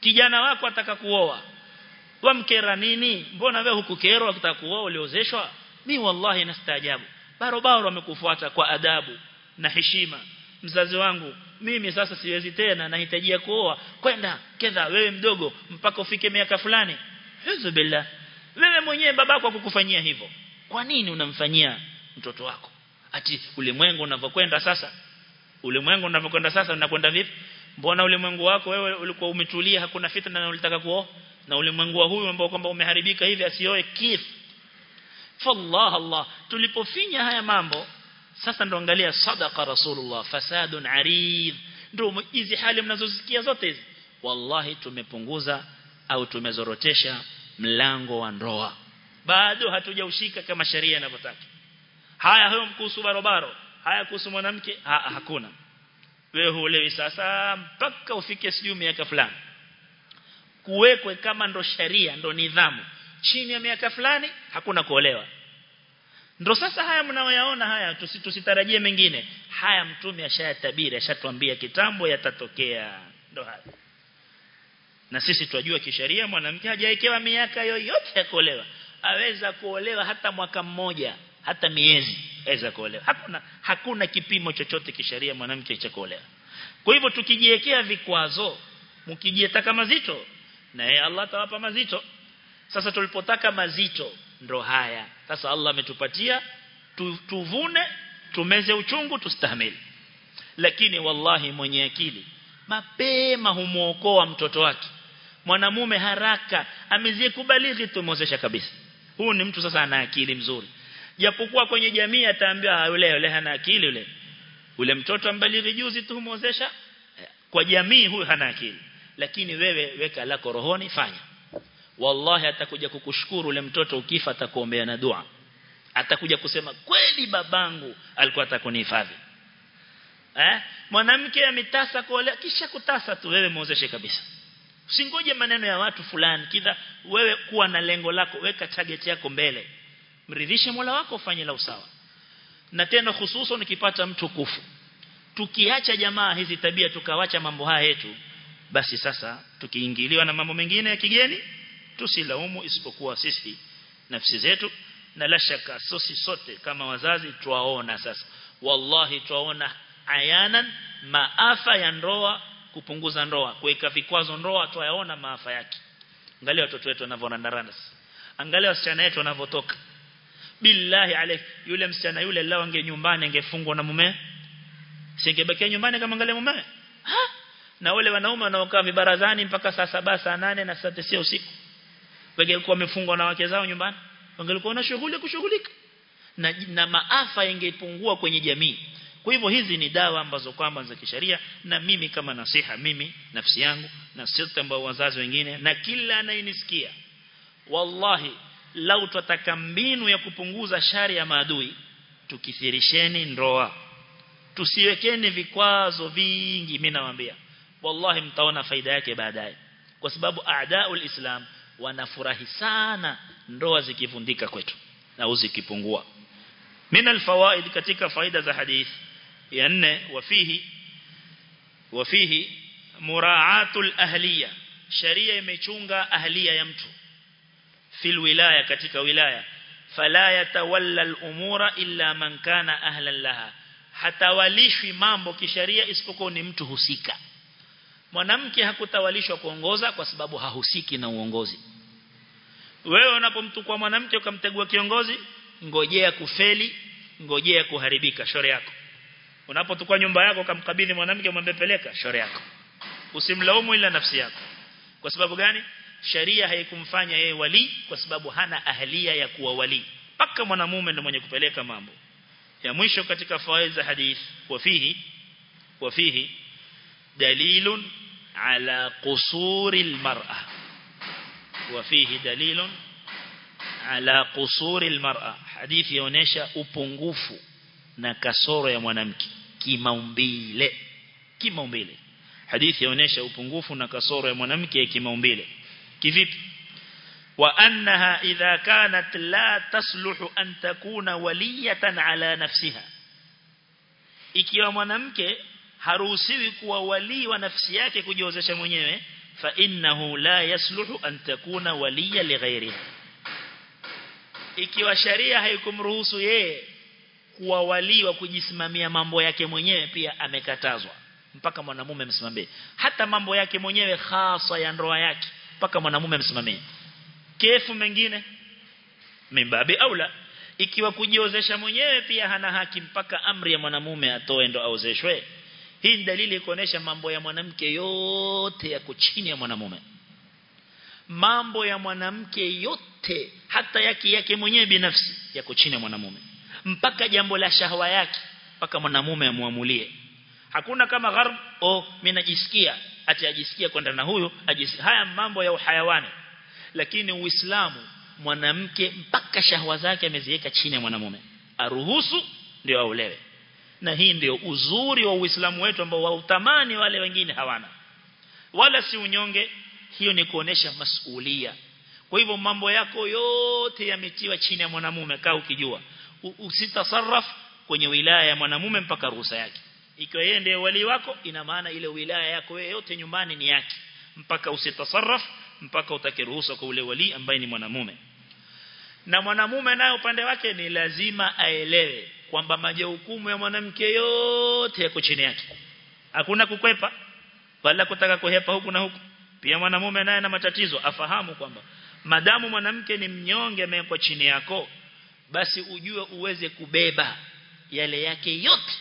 A: Kijana wako ataka kuoa. Wamkera nini? Mbona wewe hukukerwa kuoa? Uliozeshwa? Mi wallahi nastaajabu. Barobaro wamekufuata kwa adabu na heshima. Mzazi wangu mimi sasa siwezi tena nahitajia kuoa. Kwenda kedha wewe mdogo mpaka ufike miaka fulani. Hizo wewe mwenyewe babako akukufanyia hivyo. Kwa nini unamfanyia mtoto wako. Ati ulimwengu unavyokwenda sasa? Ulimwengu unavyokwenda sasa unakwenda vipi? Mbona ulimwengu wako wewe ulikuwa umetulia hakuna fitna na ulitaka kuo na ulimwengu wa huyu ambao kwamba umeharibika hivi asioe kif? Fallah Allah. Tulipofinya haya mambo sasa ndo angalia sadaqa rasulullah fasadun arid ndo hizi hali mnazosikia zote hizi. Wallahi tumepunguza au tumezorotesha mlango wa ndoa. Bado hatujaushika kama sheria inavyotaka haya hayo mkuhusu barobaro. Haya kuhusu mwanamke? Ha, hakuna. Wewe huolewi sasa mpaka ufike sijui miaka fulani. Kuwekwe kama ndo sharia ndo nidhamu. Chini ya miaka fulani hakuna kuolewa. Ndo sasa haya mnaoyaona haya tusitarajie mengine. Haya mtume ashayatabiri ashatuambia kitambo yatatokea. Ndo haya. Na sisi twajua kisheria mwanamke hajawekewa miaka yoyote ya kuolewa. Aweza kuolewa hata mwaka mmoja hata miezi aweza kuolewa. Hakuna hakuna kipimo chochote kisheria mwanamke cha kuolewa. Kwa hivyo tukijiwekea vikwazo mkijietaka mazito na yeye Allah atawapa mazito. Sasa tulipotaka mazito ndo haya. Sasa Allah ametupatia tu, tuvune tumeze uchungu tustahimili. Lakini wallahi mwenye akili mapema humuokoa mtoto wake. Mwanamume haraka amezie kubalighi tumozesha kabisa. Huu ni mtu sasa ana akili mzuri japokuwa kwenye jamii ataambiwa yule yule hana akili yule. Ule mtoto ambaye juzi tu muozesha kwa jamii huyu hana akili. Lakini wewe weka lako rohoni fanya. Wallahi atakuja kukushukuru ule mtoto ukifa atakuombea na dua. Atakuja kusema kweli babangu alikuwa atakunihifadhi. Eh mwanamke ametasa kuolewa kisha kutasa tu wewe muozeshe kabisa. Usingoje maneno ya watu fulani kidha wewe kuwa na lengo lako weka target yako mbele mridhishe Mola wako ufanye la usawa. Na tena hususan ukipata mtu kufu. Tukiacha jamaa hizi tabia tukawacha mambo haya yetu basi sasa tukiingiliwa na mambo mengine ya kigeni tusilaumu isipokuwa sisi nafsi zetu na la shaka sisi sote kama wazazi tuwaona sasa. Wallahi tuwaona ayanan maafa ya ndoa kupunguza ndoa kuweka vikwazo ndoa tuwaona maafa yake. Angalia watoto wetu wanavyorandaranda angalia wasichana wetu wanavyotoka billahi alayk yule msichana yule lao ange nyumbani angefungwa na mume. Singebakia nyumbani kama angalia mume? Na wale wanaume wanaokaa vibarazani mpaka saa saba saa nane na saa tisa usiku. Wangelikuwa wamefungwa na wake zao nyumbani. Wangelikuwa na shughuli kushughulika. Na, na maafa yangepungua kwenye jamii. Kwa hivyo hizi ni dawa ambazo kwamba za kisheria. Na mimi kama nasiha mimi nafsi yangu na sisi ambao wazazi wengine na kila anayenisikia wallahi lau tutataka mbinu ya kupunguza shari ya maadui tukithirisheni ndoa. Tusiwekeni vikwazo vingi mimi nawaambia. Wallahi mtaona faida yake baadaye. Kwa sababu aadaul islam wanafurahi sana ndoa zikivundika kwetu na uzikipungua min alfawaid katika faida za hadith ya nne wafihi wafihi muraatul ahliya. Sharia imechunga ahliya ya mtu fil wilaya katika wilaya. Fala yatawalla al-umura illa man kana ahlan laha. Hatawalishwi mambo kisheria isipokuwa ni mtu husika. Mwanamke hakutawalishwa kuongoza kwa sababu hahusiki na uongozi. Wewe unapomtukua mwanamke ukamtegua kiongozi ngojea kufeli ngojea kuharibika shore yako. Unapotukua nyumba yako ukamkabidhi mwanamke mwambie peleka shore yako. Usimlaumu ila nafsi yako. Kwa sababu gani sharia haikumfanya yeye wali kwa sababu hana ahlia ya kuwa wali. Paka mwanamume ndio mwenye kupeleka mambo. Ya mwisho katika fawaid za hadith wafihi wafihi dalilun ala qusuri almar'a. Wafihi dalilun ala qusuri almar'a. Hadithi yaonesha upungufu na kasoro ya mwanamke. Kimaumbile. Kimaumbile. Hadithi yaonesha upungufu na kasoro ya mwanamke kimaumbile kivipi? Wa annaha idha kanat la tasluhu an takuna waliyatan ala nafsiha. Ikiwa mwanamke haruhusiwi kuwa wali wa nafsi yake kujiozesha mwenyewe fa innahu la yasluhu an takuna waliya lighairiha ikiwa sharia haikumruhusu yeye kuwa wali wa kujisimamia mambo yake mwenyewe pia amekatazwa. Mpaka mwanamume msimamie hata mambo yake mwenyewe hasa ya ndoa yake mpaka mwanamume amsimamie. Kefu mengine mimbabi aula ikiwa kujiozesha mwenyewe pia hana haki mpaka amri ya mwanamume atoe ndo aozeshwe. Hii dalili kuonesha mambo ya mwanamke yote yako chini ya mwanamume. Mambo ya mwanamke yote hata yake yake mwenyewe binafsi yako chini ya mwanamume. Mpaka jambo la shahwa yake mpaka mwanamume amuamulie hakuna kama gharb oh mimi najisikia ati ajisikia kwenda na huyo ajisikia haya mambo ya uhayawani. Lakini uislamu mwanamke mpaka shahwa zake ameziweka chini ya mwanamume. Aruhusu ndio aolewe. Na hii ndio uzuri wa uislamu wetu ambao wautamani wale wengine hawana. Wala si unyonge hiyo ni kuonesha masulia. Kwa hivyo mambo yako yote yametiwa chini ya mwanamume kaa ukijua. Usitasarraf kwenye wilaya ya mwanamume mpaka ruhusa yake ikiwa yeye ndiye wali wako ina maana ile wilaya yako wewe yote nyumbani ni yake. Mpaka usitasarraf mpaka utake ruhusa kwa ule wali ambaye ni mwanamume. Na mwanamume naye upande wake ni lazima aelewe kwamba majukumu ya mwanamke yote yako chini yake. Hakuna kukwepa wala kutaka kuhepa huku na huku. Pia mwanamume naye na matatizo afahamu kwamba madamu mwanamke ni mnyonge amewekwa chini yako basi ujue uweze kubeba yale yake yote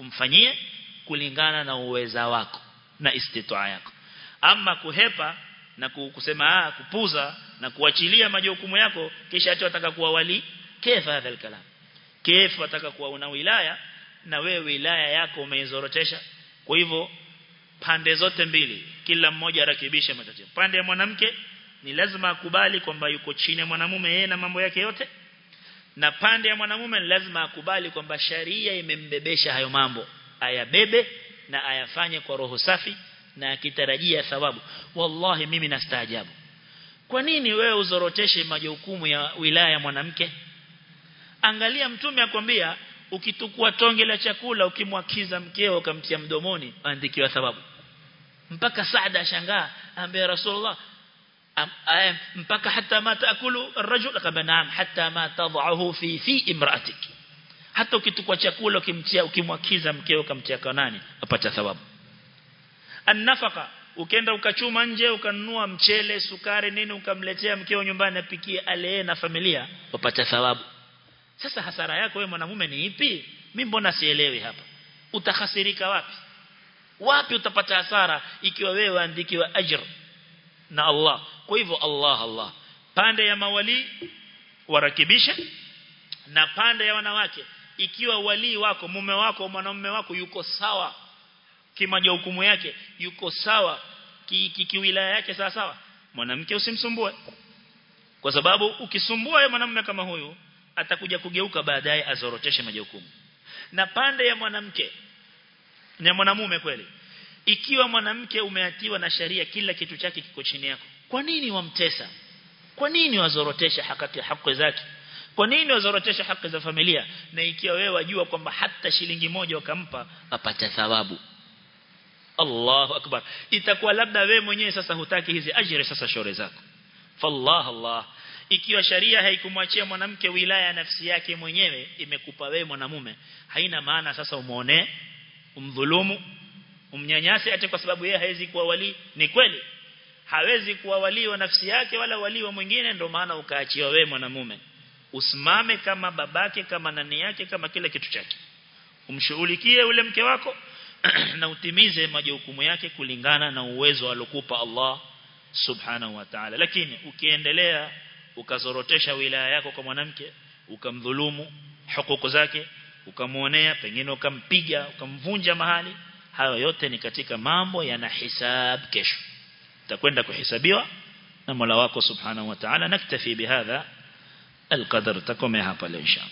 A: umfanyie kulingana na uweza wako na istitaa yako. Ama kuhepa na kusema ah kupuza na kuachilia majukumu yako kisha ati wataka kuwa wali kefa hadha kalam kefa wataka kuwa una wilaya na we wilaya yako umeizorotesha? Kwa hivyo pande zote mbili kila mmoja arakibishe matatizo. Pande ya mwanamke ni lazima akubali kwamba yuko chini ya mwanamume yeye na mambo yake yote na pande ya mwanamume lazima akubali kwamba sharia imembebesha hayo mambo. Ayabebe na ayafanye kwa roho safi na akitarajia thawabu. Wallahi mimi nastaajabu. Kwa nini wewe uzoroteshe majukumu ya wilaya mwanamke? Angalia mtume akwambia ukitukua tonge la chakula ukimwakiza mkeo ukamtia mdomoni andikiwa thawabu. Mpaka Saada ashangaa ambaye Rasulullah mpaka hata ma taakulu arrajul. Naam hata ma tadhahu fi fi imra'atik. Hata ukitukua chakula ukimtia ukimwakiza mkeo ukamtia kanani apata thawabu. Annafaka ukenda ukachuma nje ukanunua mchele sukari nini ukamletea mkeo nyumbani apikie ale na familia apata thawabu. Sasa hasara yako wewe mwanamume ni ipi? Mimi mbona sielewi hapa. Utahasirika wapi? Wapi utapata hasara ikiwa wewe waandikiwa ajr na Allah. Kwa hivyo Allah Allah. Pande ya mawali warakibisha na pande ya wanawake ikiwa wali wako mume wako mwanamume wako yuko sawa kimaja hukumu yake yuko sawa kiwilaya ki, ki yake sawa sawa mwanamke usimsumbue. Kwa sababu ukisumbua mwanamume kama huyu atakuja kugeuka baadaye azoroteshe majukumu. Na pande ya mwanamke na mwanamume kweli ikiwa mwanamke umeatiwa na sharia kila kitu chake kiko chini yako. Kwa nini wamtesa? Kwa nini wazorotesha haki haki zake? Kwa nini wazorotesha haki za familia? Na ikiwa wewe wajua kwamba hata shilingi moja ukampa apata thawabu. Allahu akbar. Itakuwa labda wewe mwenyewe sasa hutaki hizi ajira sasa shore zako. Fallah Allah ikiwa sharia haikumwachia mwanamke wilaya ya nafsi yake mwenyewe imekupa wewe mwanamume. Haina maana sasa umuone umdhulumu umnyanyase ate kwa sababu yeye hawezi kuwa wali ni kweli. Hawezi kuwa wali wa nafsi yake wala wali wa mwingine ndio maana ukaachiwa wewe mwanamume. Usimame kama babake kama nani yake kama kila kitu chake. Umshughulikie ule mke wako na utimize majukumu yake kulingana na uwezo alokupa Allah subhanahu wa ta'ala. Lakini ukiendelea ukazorotesha wilaya yako kwa mwanamke ukamdhulumu hukuku zake ukamuonea pengine ukampiga ukamvunja mahali hayo yote ni katika mambo yana hisab kesho utakwenda kuhesabiwa na Mola wako subhanahu wa ta'ala naktafi bihadha القدر تكم hapa leo inshallah